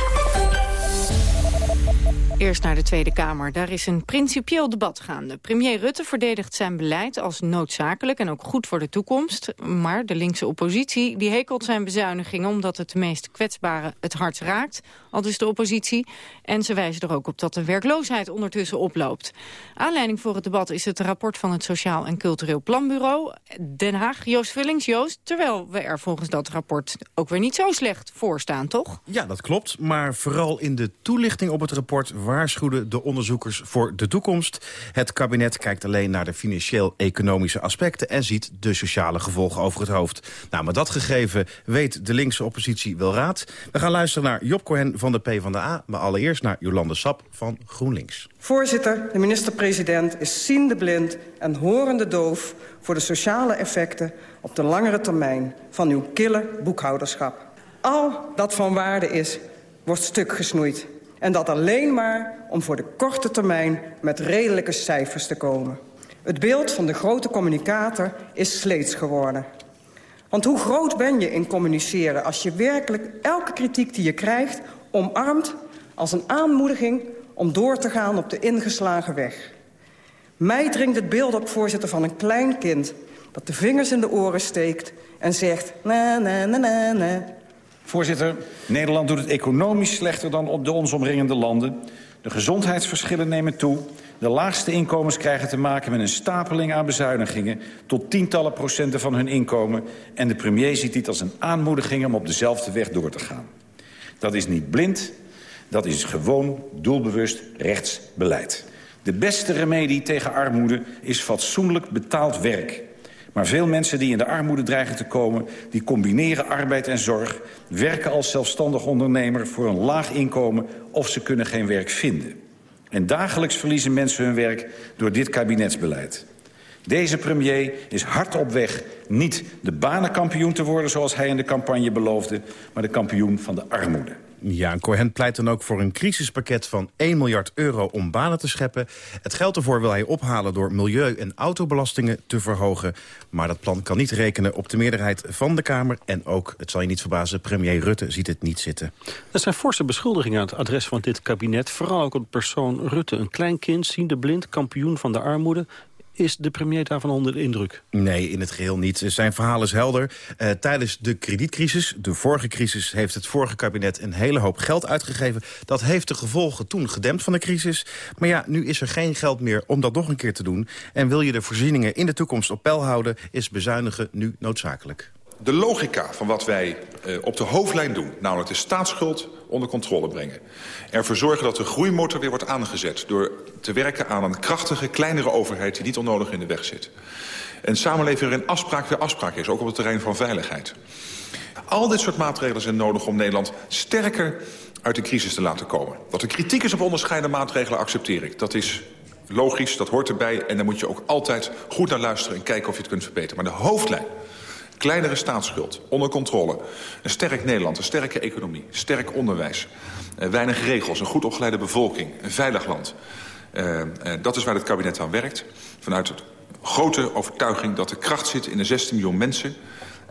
Eerst naar de Tweede Kamer. Daar is een principieel debat gaande. Premier Rutte verdedigt zijn beleid als noodzakelijk en ook goed voor de toekomst. Maar de linkse oppositie die hekelt zijn bezuinigingen... omdat het de meest kwetsbaren het hart raakt, al dus de oppositie. En ze wijzen er ook op dat de werkloosheid ondertussen oploopt. Aanleiding voor het debat is het rapport van het Sociaal en Cultureel Planbureau. Den Haag, Joost Vullings. Joost, terwijl we er volgens dat rapport ook weer niet zo slecht voor staan, toch? Ja, dat klopt. Maar vooral in de toelichting op het rapport waarschuwden de onderzoekers voor de toekomst. Het kabinet kijkt alleen naar de financieel-economische aspecten... en ziet de sociale gevolgen over het hoofd. Nou, met dat gegeven weet de linkse oppositie wel raad. We gaan luisteren naar Job Cohen van de PvdA... maar allereerst naar Jolande Sap van GroenLinks. Voorzitter, de minister-president is ziende blind en horende doof... voor de sociale effecten op de langere termijn van uw kille boekhouderschap. Al dat van waarde is, wordt stuk gesnoeid. En dat alleen maar om voor de korte termijn met redelijke cijfers te komen. Het beeld van de grote communicator is sleets geworden. Want hoe groot ben je in communiceren als je werkelijk elke kritiek die je krijgt... omarmt als een aanmoediging om door te gaan op de ingeslagen weg. Mij dringt het beeld op, voorzitter, van een klein kind... dat de vingers in de oren steekt en zegt... na, na, na, na, na. Voorzitter, Nederland doet het economisch slechter dan de ons omringende landen. De gezondheidsverschillen nemen toe. De laagste inkomens krijgen te maken met een stapeling aan bezuinigingen... tot tientallen procenten van hun inkomen. En de premier ziet dit als een aanmoediging om op dezelfde weg door te gaan. Dat is niet blind, dat is gewoon doelbewust rechtsbeleid. De beste remedie tegen armoede is fatsoenlijk betaald werk. Maar veel mensen die in de armoede dreigen te komen... die combineren arbeid en zorg, werken als zelfstandig ondernemer... voor een laag inkomen of ze kunnen geen werk vinden. En dagelijks verliezen mensen hun werk door dit kabinetsbeleid. Deze premier is hard op weg niet de banenkampioen te worden... zoals hij in de campagne beloofde, maar de kampioen van de armoede. Ja, en Cohen pleit dan ook voor een crisispakket van 1 miljard euro om banen te scheppen. Het geld ervoor wil hij ophalen door milieu- en autobelastingen te verhogen. Maar dat plan kan niet rekenen op de meerderheid van de Kamer. En ook, het zal je niet verbazen, premier Rutte ziet het niet zitten. Er zijn forse beschuldigingen aan het adres van dit kabinet. Vooral ook op persoon Rutte. Een klein kind, ziende blind, kampioen van de armoede. Is de premier daarvan onder de indruk? Nee, in het geheel niet. Zijn verhaal is helder. Uh, tijdens de kredietcrisis, de vorige crisis... heeft het vorige kabinet een hele hoop geld uitgegeven. Dat heeft de gevolgen toen gedempt van de crisis. Maar ja, nu is er geen geld meer om dat nog een keer te doen. En wil je de voorzieningen in de toekomst op peil houden... is bezuinigen nu noodzakelijk. De logica van wat wij uh, op de hoofdlijn doen, namelijk de staatsschuld onder controle brengen. Ervoor zorgen dat de groeimotor weer wordt aangezet... door te werken aan een krachtige, kleinere overheid die niet onnodig in de weg zit. Een samenleving waarin afspraak weer afspraak is, ook op het terrein van veiligheid. Al dit soort maatregelen zijn nodig om Nederland sterker uit de crisis te laten komen. Dat er kritiek is op onderscheiden maatregelen accepteer ik. Dat is logisch, dat hoort erbij en daar moet je ook altijd goed naar luisteren... en kijken of je het kunt verbeteren. Maar de hoofdlijn kleinere staatsschuld, onder controle. Een sterk Nederland, een sterke economie, sterk onderwijs. Uh, weinig regels, een goed opgeleide bevolking, een veilig land. Uh, uh, dat is waar het kabinet aan werkt. Vanuit de grote overtuiging dat de kracht zit in de 16 miljoen mensen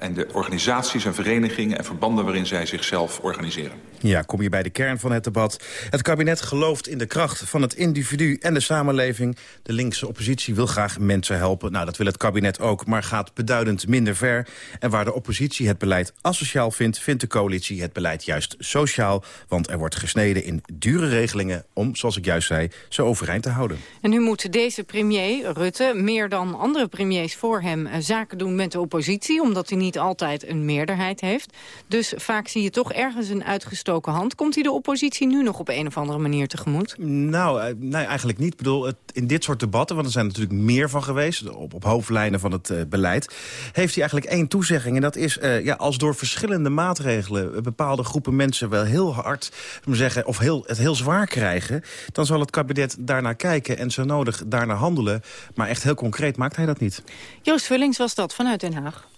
en de organisaties en verenigingen en verbanden waarin zij zichzelf organiseren. Ja, kom je bij de kern van het debat. Het kabinet gelooft in de kracht van het individu en de samenleving. De linkse oppositie wil graag mensen helpen. Nou, dat wil het kabinet ook, maar gaat beduidend minder ver. En waar de oppositie het beleid asociaal vindt... vindt de coalitie het beleid juist sociaal. Want er wordt gesneden in dure regelingen... om, zoals ik juist zei, ze overeind te houden. En nu moet deze premier, Rutte, meer dan andere premiers voor hem... zaken doen met de oppositie, omdat hij niet niet altijd een meerderheid heeft. Dus vaak zie je toch ergens een uitgestoken hand. Komt hij de oppositie nu nog op een of andere manier tegemoet? Nou, eh, nee, eigenlijk niet. Ik bedoel, het, in dit soort debatten, want er zijn natuurlijk meer van geweest... op, op hoofdlijnen van het uh, beleid, heeft hij eigenlijk één toezegging. En dat is, uh, ja, als door verschillende maatregelen... bepaalde groepen mensen wel heel hard zeggen, of heel, het heel zwaar krijgen... dan zal het kabinet daarnaar kijken en zo nodig daarnaar handelen. Maar echt heel concreet maakt hij dat niet. Joost Vullings was dat vanuit Den Haag.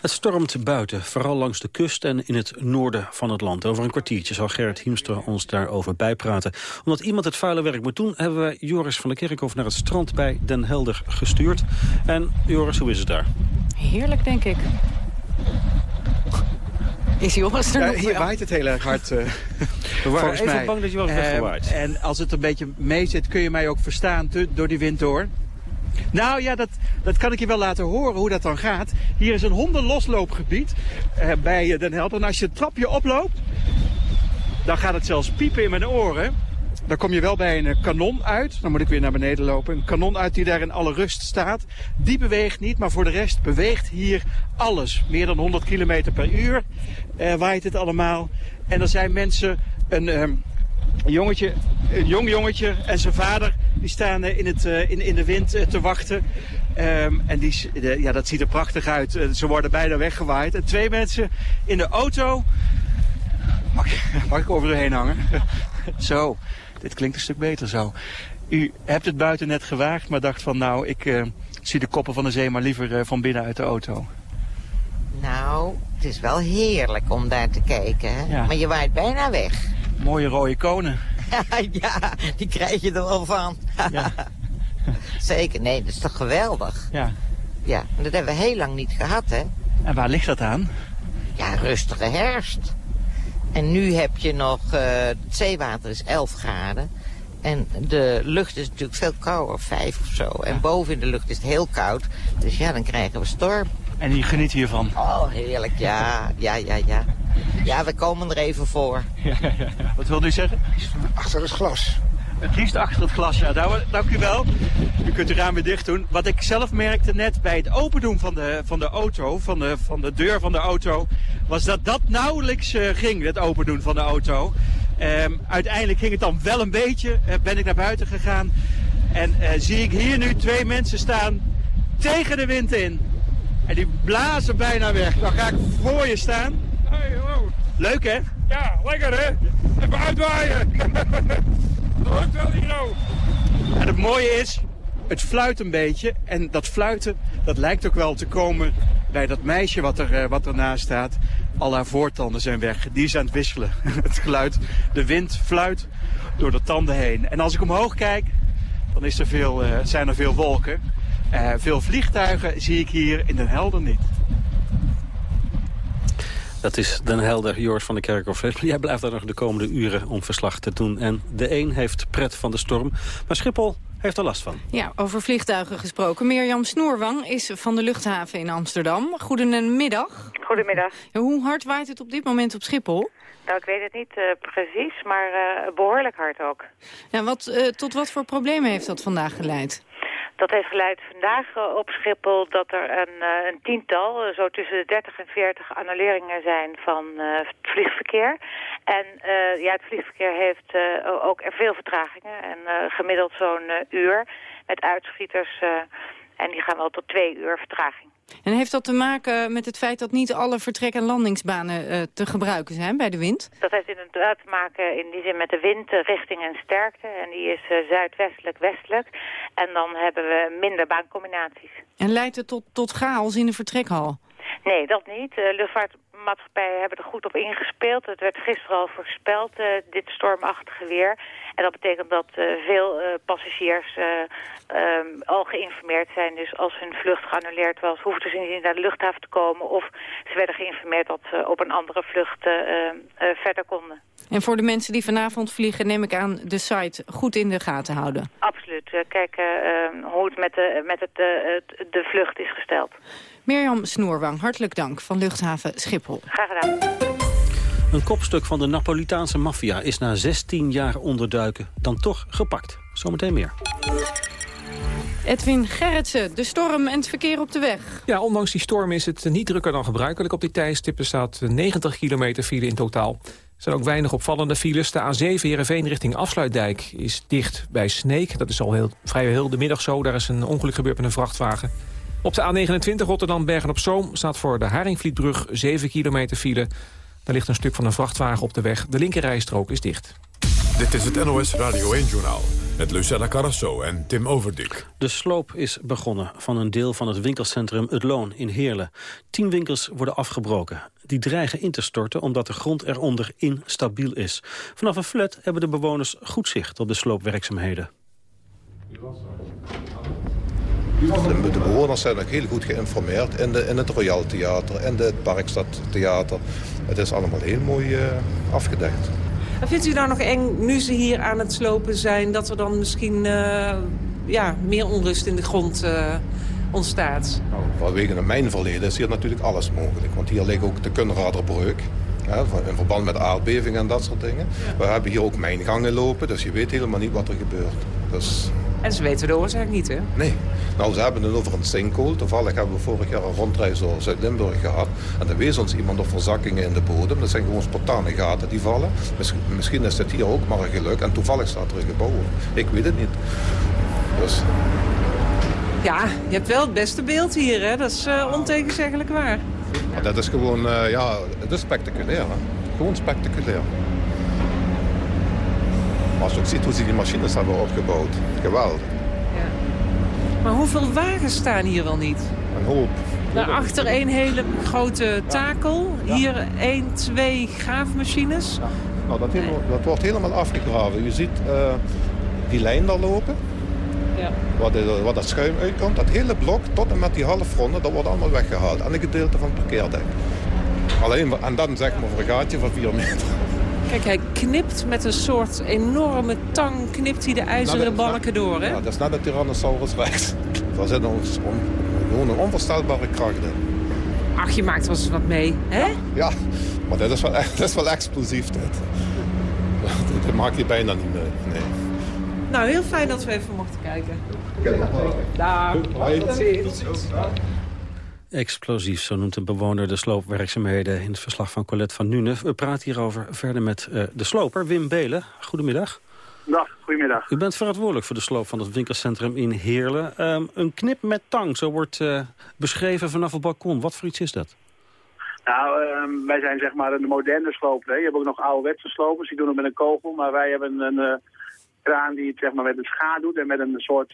Het stormt buiten, vooral langs de kust en in het noorden van het land. Over een kwartiertje zal Gerrit Hiemstra ons daarover bijpraten. Omdat iemand het vuile werk moet doen... hebben we Joris van der Kerkhof naar het strand bij Den Helder gestuurd. En Joris, hoe is het daar? Heerlijk, denk ik. Is Joris er Ja, nog hier wel? waait het heel erg hard. eh, We waren volgens even mij. bang dat je was Eh, weggewaaid. En als het een beetje mee zit, kun je mij ook verstaan te- door die wind door. Nou ja, dat, dat kan ik je wel laten horen hoe dat dan gaat. Hier is een hondenlosloopgebied eh, bij eh, Den Helder. En als je het trapje oploopt, dan gaat het zelfs piepen in mijn oren. Dan kom je wel bij een eh, kanon uit. Dan moet ik weer naar beneden lopen. Een kanon uit die daar in alle rust staat. Die beweegt niet, maar voor de rest beweegt hier alles. Meer dan 100 km per uur eh, waait het allemaal. En er zijn mensen, een, ehm, een jongetje, een jong jongetje en zijn vader, die staan eh, in, het, eh, in, in de wind eh, te wachten. Ehm, en die, de- ja, dat ziet er prachtig uit. Ze worden bijna weggewaaid. En twee mensen in de auto. Mag, ik- [laughs] mag ik over u heen hangen? [laughs] zo, dit klinkt een stuk beter zo. U hebt het buiten net gewaagd, maar dacht van nou, ik zie de koppen van de zee maar liever van binnen uit de auto. Nou, het is wel heerlijk om daar te kijken, hè? Ja. Maar je waait bijna weg. Mooie rode konen. [laughs] ja, die krijg je er wel van. [laughs] Zeker, nee, dat is toch geweldig? Ja. Ja, en dat hebben we heel lang niet gehad, hè? En waar ligt dat aan? Ja, rustige herfst. En nu heb je nog, eh, het zeewater is 11 graden. En de lucht is natuurlijk veel kouder, 5 of zo. En boven in de lucht is het heel koud. Dus ja, dan krijgen we storm. En je geniet hiervan? Oh, heerlijk, ja, ja, ja, ja. Ja, we komen er even voor. [laughs] Ja, ja, ja. Wat wilde u zeggen? Achter het glas. Het liefst achter het glas, ja. Nou, dank u wel. U kunt uw raam weer dicht doen. Wat ik zelf merkte net bij het opendoen van de, van de auto, van de, van de deur van de auto, was dat dat nauwelijks eh, ging, het opendoen van de auto. Ehm, uiteindelijk ging het dan wel een beetje, eh, ben ik naar buiten gegaan. En eh, zie ik hier nu twee mensen staan tegen de wind in. En die blazen bijna weg. Dan ga ik voor je staan. Hey. Leuk hè? Ja, lekker hè? Even uitwaaien. [laughs] Dat lukt wel hier nou. En het mooie is, het fluit een beetje. En dat fluiten, dat lijkt ook wel te komen bij dat meisje wat, er, eh, wat ernaast staat. Al haar voortanden zijn weg. Die is aan het wisselen. [laughs] het geluid, de wind fluit door de tanden heen. En als ik omhoog kijk, dan is er veel, eh, zijn er veel wolken. Eh, veel vliegtuigen zie ik hier in Den Helder niet. Dat is Den Helder, Joris van der Kerkhoff. Jij blijft daar nog de komende uren om verslag te doen. En de een heeft pret van de storm, maar Schiphol heeft er last van. Ja, over vliegtuigen gesproken. Mirjam Snoerwang is van de luchthaven in Amsterdam. Goedemiddag. Goedemiddag. Ja, Hoe hard waait het op dit moment op Schiphol? Nou, ik weet het niet eh, precies, maar eh, behoorlijk hard ook. Ja, wat, eh, tot wat voor problemen heeft dat vandaag geleid? Dat heeft geleid vandaag eh, op Schiphol dat er een, eh, een tiental, eh, zo tussen de 30 en 40 annuleringen zijn van het vliegverkeer. En ja, het vliegverkeer heeft eh, ook veel vertragingen en gemiddeld zo'n uur met uitschieters. en die gaan wel tot twee uur vertraging. En heeft dat te maken met het feit dat niet alle vertrek- en landingsbanen eh, te gebruiken zijn bij de wind? Dat heeft inderdaad te maken in die zin met de windrichting en sterkte. En die is eh, zuidwestelijk-westelijk. En dan hebben we minder baancombinaties. En leidt het tot, tot chaos in de vertrekhal? Nee, dat niet. De luchtvaartmaatschappijen hebben er goed op ingespeeld. Het werd gisteren al voorspeld, eh, dit stormachtige weer. En dat betekent dat eh, veel eh, passagiers eh, ehm, al geïnformeerd zijn. Dus als hun vlucht geannuleerd was, hoefden ze niet naar de luchthaven te komen. Of ze werden geïnformeerd dat ze op een andere vlucht verder konden. En voor de mensen die vanavond vliegen, neem ik aan de site goed in de gaten houden. Absoluut. Kijken eh, hoe het met, de, met het, het- de vlucht is gesteld. Mirjam Snoerwang, hartelijk dank van luchthaven Schiphol. Graag gedaan. Een kopstuk van de Napolitaanse maffia is na 16 jaar onderduiken dan toch gepakt. Zometeen meer. Edwin Gerritsen, de storm en het verkeer op de weg. Ja, ondanks die storm is het niet drukker dan gebruikelijk op dit tijdstip. Er staat 90 kilometer file in totaal. Er zijn ook weinig opvallende files. De A7 Heerenveen richting Afsluitdijk is dicht bij Sneek. Dat is al heel, vrij heel de middag zo. Daar is een ongeluk gebeurd met een vrachtwagen. Op de A29 Rotterdam-Bergen-op-Zoom staat voor de Haringvlietbrug 7 kilometer file. Daar ligt een stuk van een vrachtwagen op de weg. De linkerrijstrook is dicht. Dit is het NOS Radio 1-journaal met Lucella Carrasso en Tim Overdik. De sloop is begonnen van een deel van het winkelcentrum Het Loon in Heerlen. Tien winkels worden afgebroken. Die dreigen in te storten omdat de grond eronder instabiel is. Vanaf een flat hebben de bewoners goed zicht op de sloopwerkzaamheden. De, de bewoners zijn ook heel goed geïnformeerd in, de, in het Royal Theater, en het Parkstad Theater. Het is allemaal heel mooi uh, afgedekt. En vindt u nou nog eng, nu ze hier aan het slopen zijn... dat er dan misschien uh, ja, meer onrust in de grond uh, ontstaat? Nou, vanwege het mijnverleden is hier natuurlijk alles mogelijk. Want hier ligt ook de Kunraderbreuk. Ja, in verband met aardbevingen en dat soort dingen. We hebben hier ook mijngangen lopen, dus je weet helemaal niet wat er gebeurt. Dus... En ze weten de oorzaak niet, hè? Nee. Nou, ze hebben het over een sinkhole. Toevallig hebben we vorig jaar een rondreis door Zuid-Limburg gehad. En dan wees ons iemand op verzakkingen in de bodem. Dat zijn gewoon spontane gaten die vallen. Misschien, misschien is dit hier ook maar een geluk. En toevallig staat er een gebouw. Ik weet het niet. Dus... Ja, je hebt wel het beste beeld hier, hè? Dat is uh, ontegenzeggelijk waar. Maar dat is gewoon, uh, ja, het is spectaculair. Hè? Gewoon spectaculair. Maar als je ook ziet hoe ze die machines hebben opgebouwd. Geweldig. Ja. Maar hoeveel wagens staan hier wel niet? Een hoop. Daarachter één hele grote takel. Hier één, twee graafmachines. Ja. Nou, dat, helemaal, dat, wordt helemaal afgegraven. Je ziet uh, die lijn daar lopen. Ja. Waar, de, waar dat schuim uitkomt. Dat hele blok tot en met die halfronde, dat wordt allemaal weggehaald. En een gedeelte van het parkeerdek. Alleen, en dan zeg maar voor een gaatje van 4 meter. Kijk, hij knipt met een soort enorme tang, knipt hij de ijzeren nou, balken door, hè? Ja, dat is net de Tyrannosaurus rex. Daar zit ons gewoon een onvoorstelbare kracht in. Ach, je maakt wel eens wat mee, hè? Ja, maar dat is wel, [laughs] dat is wel explosief, dit. [laughs] Dat maak je bijna niet mee, nee. Nou, heel fijn dat we even mochten kijken. Dag. Tot ziens. Explosief, zo noemt een bewoner de sloopwerkzaamheden in het verslag van Colette van Nune. We praten hierover verder met uh, de sloper, Wim Belen. Goedemiddag. Dag, goedemiddag. U bent verantwoordelijk voor de sloop van het winkelcentrum in Heerlen. Um, een knip met tang, zo wordt uh, beschreven vanaf het balkon. Wat voor iets is dat? Nou, um, wij zijn zeg maar een moderne sloper. Hè. Je hebt ook nog ouderwetse slopers, die doen het met een kogel. Maar wij hebben een uh, kraan die het zeg maar, met een schaar doet en met een soort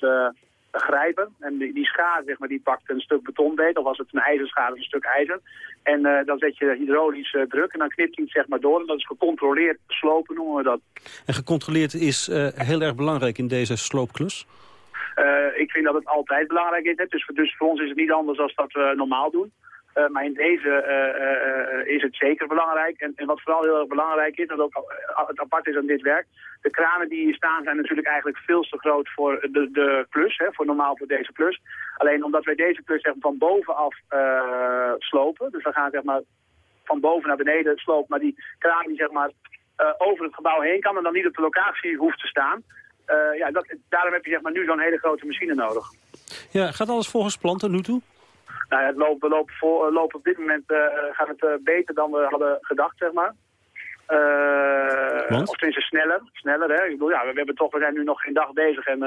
grijpen. En die, die schaar, zeg maar, die pakt een stuk beton beet. Of als het een ijzerschaar is, een stuk ijzer. En uh, dan zet je hydraulisch uh, druk en dan knipt hij het zeg maar door. En dat is gecontroleerd slopen, noemen we dat. En gecontroleerd is uh, heel erg belangrijk in deze sloopklus? ik vind dat het altijd belangrijk is. Hè. Dus, dus voor ons is het niet anders dan dat we normaal doen. Uh, maar in deze uh, uh, is het zeker belangrijk. En, en, wat vooral heel erg belangrijk is, dat ook het apart is aan dit werk. De kranen die hier staan zijn natuurlijk eigenlijk veel te groot voor de, de klus, hè, voor normaal voor deze klus. Alleen omdat wij deze klus zeg van bovenaf slopen, dus we gaan zeg maar van boven naar beneden slopen, maar die kraan die zeg maar over het gebouw heen kan en dan niet op de locatie hoeft te staan. ja, dat, daarom heb je zeg maar, nu zo'n hele grote machine nodig. Ja, gaat alles volgens plan tot nu toe? Nou ja, het lopen, we lopen, voor, lopen op dit moment uh, gaat het uh, beter dan we hadden gedacht, zeg maar. Of tenminste sneller. sneller hè? Ik bedoel, ja, we, we, hebben toch, we zijn nu nog geen dag bezig. En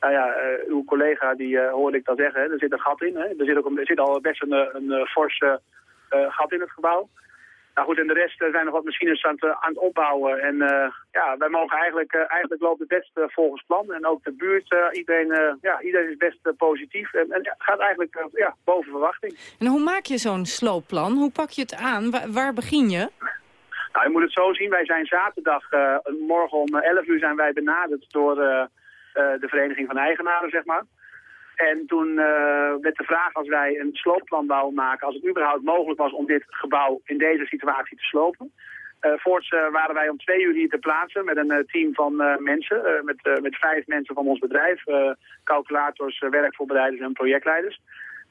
nou ja, uw collega, die hoorde ik dan zeggen, hè? er zit een gat in. Hè? Er, zit ook er zit al best een, een fors gat in het gebouw. Nou goed, en de rest zijn nog wat machines aan het, aan het opbouwen. En uh, ja, wij mogen eigenlijk, uh, eigenlijk loopt het best volgens plan. En ook de buurt, iedereen, ja, iedereen is best positief. En, en gaat eigenlijk ja, boven verwachting. En hoe maak je zo'n sloopplan? Hoe pak je het aan? Waar, waar begin je? Nou, je moet het zo zien. Wij zijn zaterdag, morgen om 11 uur zijn wij benaderd door de Vereniging van Eigenaren, zeg maar. En toen uh, werd de vraag als wij een sloopplan wouden maken, als het überhaupt mogelijk was om dit gebouw in deze situatie te slopen. Uh, voorts uh, waren wij om twee uur hier te plaatsen met een team van mensen, met, met vijf mensen van ons bedrijf, calculators, werkvoorbereiders en projectleiders.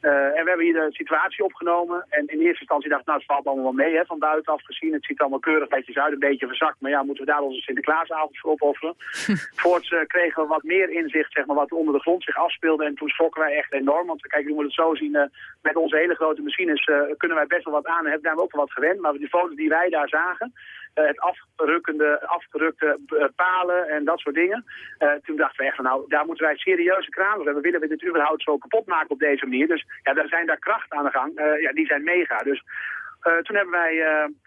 Uh, en we hebben hier de situatie opgenomen. En in eerste instantie dacht ik, nou het valt allemaal wel mee hè, van buitenaf gezien. Het ziet allemaal keurig netjes uit, een beetje verzakt. Maar ja, moeten we daar onze Sinterklaasavond voor opofferen. [laughs] Voorts uh, kregen we wat meer inzicht, zeg maar, wat onder de grond zich afspeelde. En toen schrokken wij echt enorm. Want kijk, je moet het zo zien, uh, met onze hele grote machines kunnen wij best wel wat aan. En hebben we ook wel wat gewend. Maar die foto's die wij daar zagen, het afgerukkende, afgerukte uh, palen en dat soort dingen. Uh, toen dachten we echt van nou, daar moeten wij serieuze kranen hebben. Willen we dit überhaupt zo kapot maken op deze manier? Dus ja, daar zijn daar krachten aan de gang. ja, die zijn mega. Dus toen hebben wij,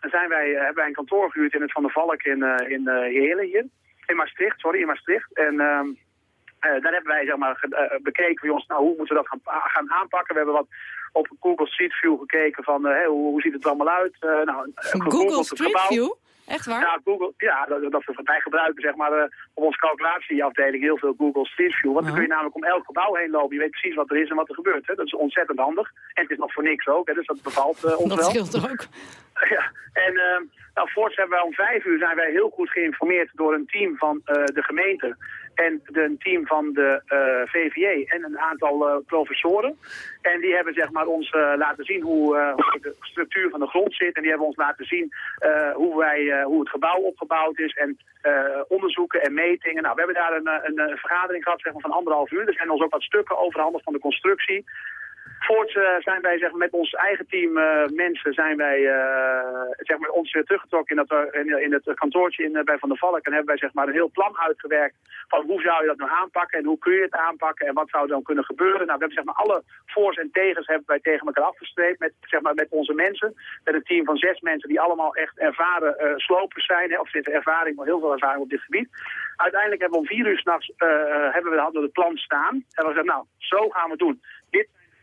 zijn wij, hebben wij een kantoor gehuurd in het Van der Valk in, in Heerlen hier. In Maastricht, sorry, in Maastricht. En... Uh, daar hebben wij zeg maar, bekeken voor ons, nou, hoe moeten we dat gaan, gaan aanpakken. We hebben wat op Google Street View gekeken van hey, hoe, hoe, ziet het er allemaal uit. nou, Google Street View? Echt waar? Ja, Google, ja dat, dat wij gebruiken zeg maar eh, op onze calculatieafdeling heel veel Google Street View. Want dan kun je namelijk om elk gebouw heen lopen. Je weet precies wat er is en wat er gebeurt. Hè. Dat is ontzettend handig. En het is nog voor niks ook, hè, dus dat bevalt uh, ons dat wel. Dat scheelt ook. [laughs] ja, en uh, nou, voorts hebben wij om vijf uur zijn wij heel goed geïnformeerd door een team van uh, de gemeente en een team van de uh, en een aantal uh, professoren. En die hebben zeg maar, ons uh, laten zien hoe, de structuur van de grond zit. En die hebben ons laten zien hoe, wij, hoe het gebouw opgebouwd is. En onderzoeken en metingen. Nou, we hebben daar een, een, een vergadering gehad zeg maar, van anderhalf uur. Er zijn ons ook wat stukken overhandigd van de constructie. Voorts uh, zijn wij zeg maar, met ons eigen team uh, mensen zijn wij uh, zeg maar, ons weer teruggetrokken in, dat, in, in het kantoortje in, bij Van der Valk. En hebben wij zeg maar, een heel plan uitgewerkt van hoe zou je dat nou aanpakken en hoe kun je het aanpakken en wat zou dan kunnen gebeuren. Nou, we hebben zeg maar, alle voor's en tegens hebben wij tegen elkaar afgestreept met, zeg maar, met onze mensen. Met een team van zes mensen die allemaal echt ervaren slopers zijn. Hè, of zitten ervaring, heel veel ervaring op dit gebied. Uiteindelijk hebben we om vier uur s'nachts hebben we, hadden het plan staan. En we zeggen, nou, zo gaan we het doen.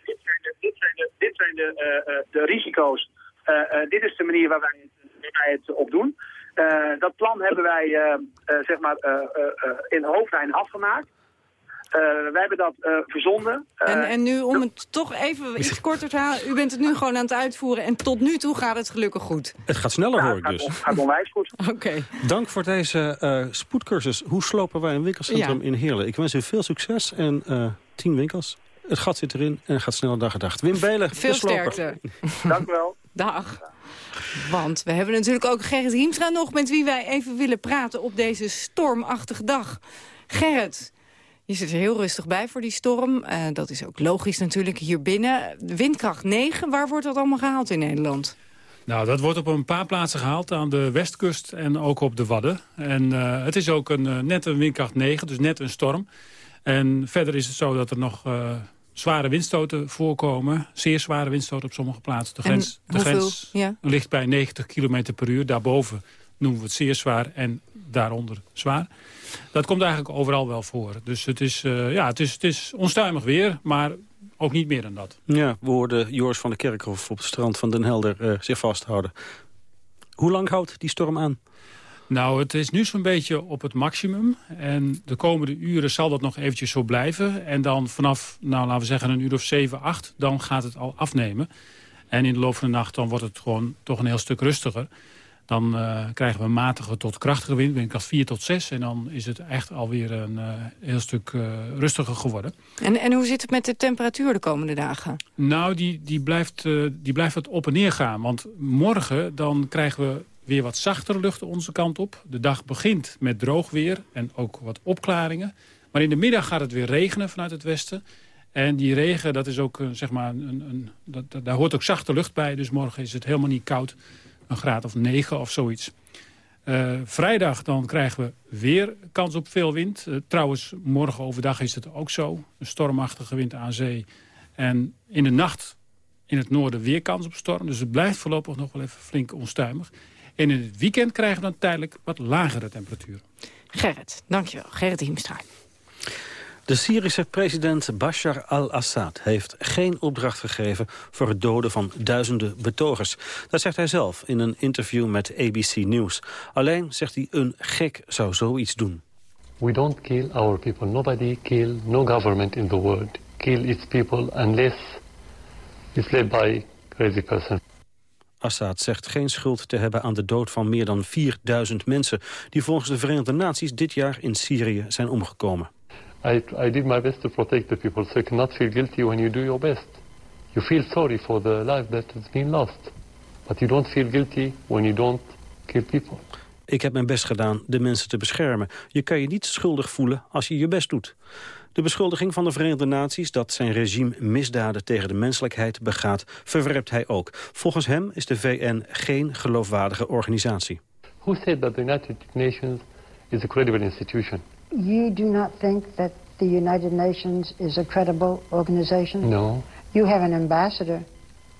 Dit zijn de, dit zijn de, dit zijn de, de risico's. Uh, dit is de manier waar wij het, waar wij het op doen. dat plan hebben wij zeg maar, in hoofdlijn afgemaakt. wij hebben dat verzonden. en, en nu, om het toch even iets korter te halen... u bent het nu gewoon aan het uitvoeren en tot nu toe gaat het gelukkig goed. Het gaat sneller, hoor ik dus. Het gaat onwijs goed. [laughs] Oké. Okay. Dank voor deze spoedcursus. Hoe slopen wij een winkelcentrum ja. in Heerlen? Ik wens u veel succes en tien winkels. Het gat zit erin en gaat sneller dan gedacht. Wim Belen, Veel sterkte. [laughs] Dank u wel. Dag. Want we hebben natuurlijk ook Gerrit Riemstra nog... met wie wij even willen praten op deze stormachtige dag. Gerrit, je zit er heel rustig bij voor die storm. Uh, dat is ook logisch natuurlijk hier binnen. Windkracht 9, waar wordt dat allemaal gehaald in Nederland? Nou, dat wordt op een paar plaatsen gehaald. Aan de westkust en ook op de Wadden. En uh, het is ook een, uh, net een windkracht 9, dus net een storm. En verder is het zo dat er nog uh, zware windstoten voorkomen. Zeer zware windstoten op sommige plaatsen. De grens, de grens ja. ligt bij 90 km per uur. Daarboven noemen we het zeer zwaar en daaronder zwaar. Dat komt eigenlijk overal wel voor. Dus het is, uh, ja, het is, het is onstuimig weer, maar ook niet meer dan dat. Ja, we hoorden Joris van der Kerkhof op het strand van Den Helder uh, zich vasthouden. Hoe lang houdt die storm aan? Nou, het is nu zo'n beetje op het maximum. En de komende uren zal dat nog eventjes zo blijven. En dan vanaf, nou, laten we zeggen, een uur of 7, 8... dan gaat het al afnemen. En in de loop van de nacht dan wordt het gewoon toch een heel stuk rustiger. Dan uh, krijgen we matige tot krachtige wind, windkracht 4 tot 6. En dan is het echt alweer een uh, heel stuk uh, rustiger geworden. En, en hoe zit het met de temperatuur de komende dagen? Nou, die, die, blijft, die blijft wat op en neer gaan. Want morgen dan krijgen we weer wat zachtere lucht onze kant op. De dag begint met droog weer en ook wat opklaringen. Maar in de middag gaat het weer regenen vanuit het westen. En die regen, dat is ook, zeg maar, een, een, dat, daar hoort ook zachte lucht bij. Dus morgen is het helemaal niet koud. Een graad of 9 of zoiets. Uh, vrijdag dan krijgen we weer kans op veel wind. Uh, trouwens, morgen overdag is het ook zo. Een stormachtige wind aan zee. En in de nacht in het noorden weer kans op storm. Dus het blijft voorlopig nog wel even flink onstuimig. En in het weekend krijgen we dan tijdelijk wat lagere temperaturen. Gerrit, dankjewel. Gerrit Hiemstra. De Syrische president Bashar al-Assad heeft geen opdracht gegeven... voor het doden van duizenden betogers. Dat zegt hij zelf in een interview met ABC News. Alleen, zegt hij, een gek zou zoiets doen. We don't kill our people. Nobody kill, no government in the world kill its people unless it's led by crazy person. Assad zegt geen schuld te hebben aan de dood van meer dan 4000 mensen... die volgens de Verenigde Naties dit jaar in Syrië zijn omgekomen. I, I did my best to protect the people, so you cannot feel guilty when you do your best. You feel sorry for the life that has been lost. But you don't feel guilty when you don't kill people. Ik heb mijn best gedaan de mensen te beschermen. Je kan je niet schuldig voelen als je je best doet. De beschuldiging van de Verenigde Naties dat zijn regime misdaden tegen de menselijkheid begaat, verwerpt hij ook. Volgens hem is de VN geen geloofwaardige organisatie. Who said that the United Nations is a credible institution? You do not think that the United Nations is a credible organization? No. You have an ambassador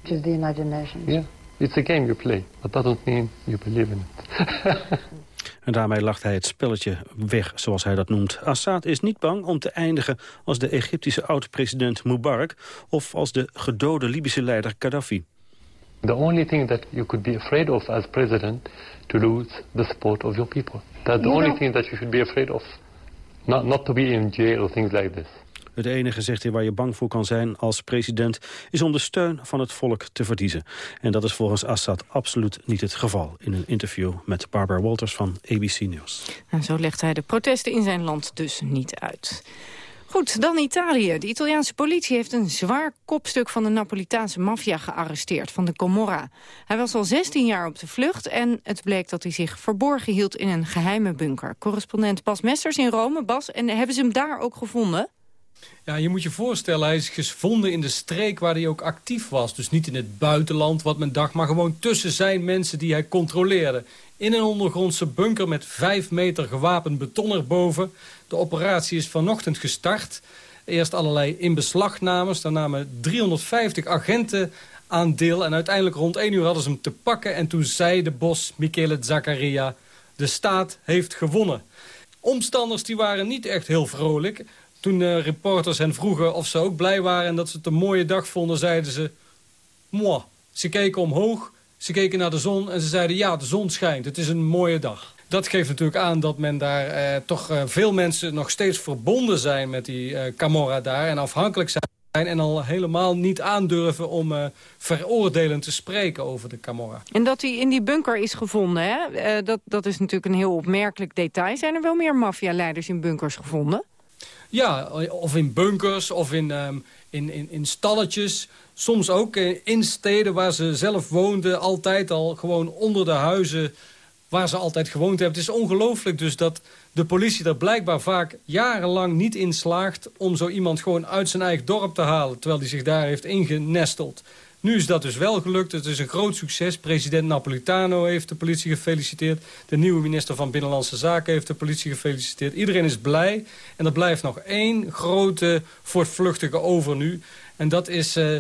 to the United Nations. Yeah, it's a game you play, but that doesn't mean you believe in it. [laughs] En daarmee lacht hij het spelletje weg, zoals hij dat noemt. Assad is niet bang om te eindigen als de Egyptische oud-president Mubarak... of als de gedode Libische leider Gaddafi. The only thing that you could be afraid of as president to lose the support of your people. That's the only thing that you should be afraid of. Not, not to be in jail or things like this. Het enige, zegt hij, waar je bang voor kan zijn als president... is om de steun van het volk te verliezen. En dat is volgens Assad absoluut niet het geval... in een interview met Barbara Walters van ABC News. En zo legt hij de protesten in zijn land dus niet uit. Goed, dan Italië. De Italiaanse politie heeft een zwaar kopstuk van de Napolitaanse maffia gearresteerd, van de Camorra. Hij was al 16 jaar op de vlucht en het bleek dat hij zich verborgen hield in een geheime bunker. Correspondent Bas Mesters in Rome. Bas, en hebben ze hem daar ook gevonden? Ja, je moet je voorstellen, hij is gevonden in de streek waar hij ook actief was. Dus niet in het buitenland, wat men dacht, maar gewoon tussen zijn mensen die hij controleerde. In een ondergrondse bunker met vijf meter gewapend beton erboven. De operatie is vanochtend gestart. Eerst allerlei inbeslagnames, daar namen 350 agenten aan deel. En uiteindelijk rond 1 uur hadden ze hem te pakken. En toen zei de bos Michele Zaccaria, de staat heeft gewonnen. Omstanders die waren niet echt heel vrolijk. Toen reporters hen vroegen of ze ook blij waren en dat ze het een mooie dag vonden, zeiden ze... Moi. Ze keken omhoog, ze keken naar de zon en ze zeiden... ja, de zon schijnt, het is een mooie dag. Dat geeft natuurlijk aan dat men daar eh, toch eh, veel mensen nog steeds verbonden zijn met die eh, Camorra daar... en afhankelijk zijn en al helemaal niet aandurven om eh, veroordelend te spreken over de Camorra. En dat hij in die bunker is gevonden, hè? Eh, dat, dat is natuurlijk een heel opmerkelijk detail. Zijn er wel meer maffialeiders in bunkers gevonden? Ja, of in bunkers of in, ehm, in, in, in stalletjes. Soms ook in steden waar ze zelf woonden. Altijd al gewoon onder de huizen waar ze altijd gewoond hebben. Het is ongelooflijk dus dat de politie er blijkbaar vaak jarenlang niet in slaagt... om zo iemand gewoon uit zijn eigen dorp te halen... terwijl hij zich daar heeft ingenesteld. Nu is dat dus wel gelukt. Het is een groot succes. President Napolitano heeft de politie gefeliciteerd. De nieuwe minister van Binnenlandse Zaken heeft de politie gefeliciteerd. Iedereen is blij. En er blijft nog één grote voortvluchtige over nu. En dat is eh,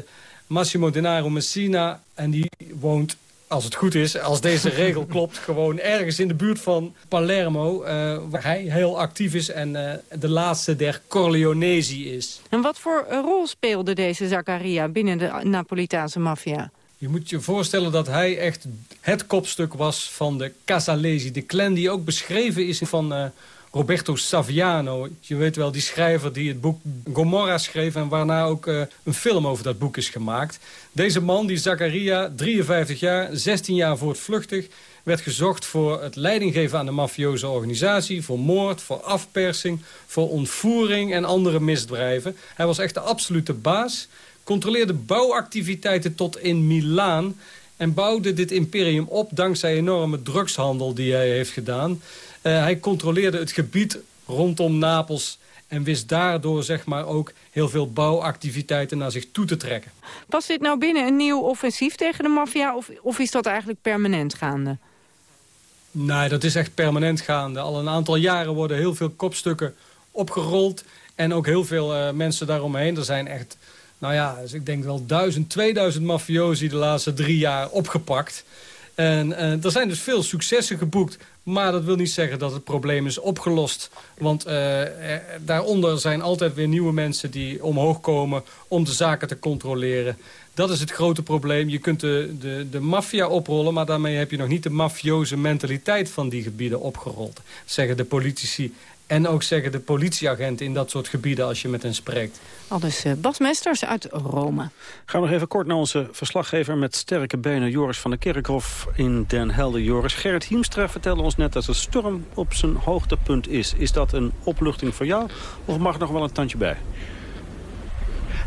Massimo Denaro Messina. En die woont, als het goed is, als deze [laughs] regel klopt... gewoon ergens in de buurt van Palermo... eh, waar hij heel actief is en eh, de laatste der Corleonesi is. En wat voor rol speelde deze Zaccaria binnen de Napolitaanse maffia? Je moet je voorstellen dat hij echt het kopstuk was van de Casalesi. De clan die ook beschreven is van eh, Roberto Saviano. Je weet wel, die schrijver die het boek Gomorra schreef... en waarna ook eh, een film over dat boek is gemaakt. Deze man, die Zaccaria, 53 jaar, 16 jaar voortvluchtig... werd gezocht voor het leidinggeven aan de mafioze organisatie... voor moord, voor afpersing, voor ontvoering en andere misdrijven. Hij was echt de absolute baas controleerde bouwactiviteiten tot in Milaan... en bouwde dit imperium op dankzij enorme drugshandel die hij heeft gedaan. Eh, hij controleerde het gebied rondom Napels... en wist daardoor zeg maar, ook heel veel bouwactiviteiten naar zich toe te trekken. Past dit nou binnen een nieuw offensief tegen de maffia... Of, of is dat eigenlijk permanent gaande? Nee, dat is echt permanent gaande. Al een aantal jaren worden heel veel kopstukken opgerold... en ook heel veel eh, mensen daaromheen. Er zijn echt nou ja, dus ik denk wel 1000, 2000 mafiosi de laatste drie jaar opgepakt. En uh, er zijn dus veel successen geboekt. Maar dat wil niet zeggen dat het probleem is opgelost. Want uh, er, daaronder zijn altijd weer nieuwe mensen die omhoog komen om de zaken te controleren. Dat is het grote probleem. Je kunt de, de, de maffia oprollen, maar daarmee heb je nog niet de mafioze mentaliteit van die gebieden opgerold. Zeggen de politici en ook zeggen de politieagenten in dat soort gebieden als je met hen spreekt. Al dus uh, Bas Mesters uit Rome. Gaan we nog even kort naar onze verslaggever met sterke benen... Joris van der Kerkhof in Den Helder. Joris, Gerrit Hiemstra vertelde ons net dat de storm op zijn hoogtepunt is. Is dat een opluchting voor jou of mag er nog wel een tandje bij?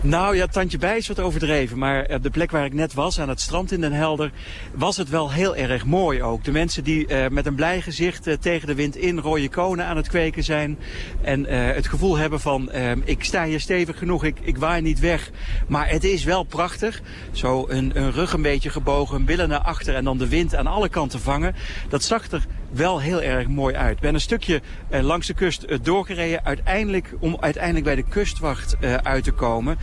Nou ja, tandje bij is wat overdreven. Maar op de plek waar ik net was, aan het strand in Den Helder, was het wel heel erg mooi ook. De mensen die uh, met een blij gezicht uh, tegen de wind in rode konen aan het kweken zijn. En het gevoel hebben van, ik sta hier stevig genoeg, ik, ik waai niet weg. Maar het is wel prachtig. Zo een, een rug een beetje gebogen, een billen naar achter en dan de wind aan alle kanten vangen. Dat zag er wel heel erg mooi uit. Ik ben een stukje uh, langs de kust uh, doorgereden, uiteindelijk, om uiteindelijk bij de kustwacht uh, uit te komen.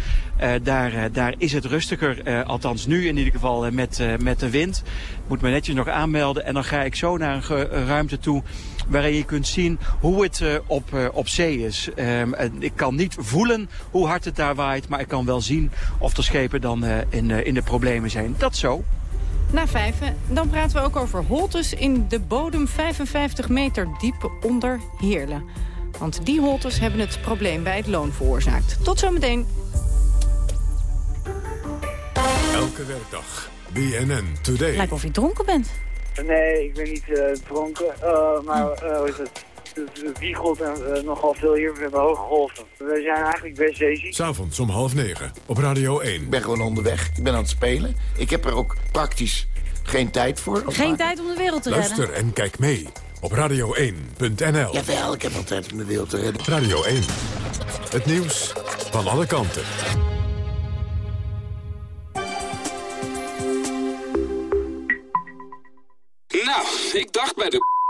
daar, daar is het rustiger, althans nu in ieder geval met, met de wind. Moet me netjes nog aanmelden en dan ga ik zo naar een ruimte toe waarin je kunt zien hoe het op, op zee is. ik kan niet voelen hoe hard het daar waait, maar ik kan wel zien of de schepen dan in, in de problemen zijn. Dat zo. Na vijven, dan praten we ook over holtes in de bodem 55 meter diep onder Heerlen. Want die holtes hebben het probleem bij het loon veroorzaakt. Tot zometeen. Elke werkdag. BNN Today. Lijkt of je dronken bent. Nee, ik ben niet uh, dronken, uh, maar uh, hoe is het? Het wiegelt en nogal veel hier met hoge golven. We zijn eigenlijk best zeeziek. S'avonds om half negen op Radio 1. Ik ben gewoon onderweg. Ik ben aan het spelen. Ik heb er ook praktisch geen tijd voor. Geen tijd om de wereld te Luister redden? Luister en kijk mee op radio1.nl. Jawel, ik heb wel tijd om de wereld te redden. Radio 1. Het nieuws van alle kanten. Nou, ik dacht bij de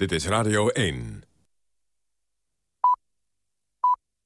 Dit is Radio 1.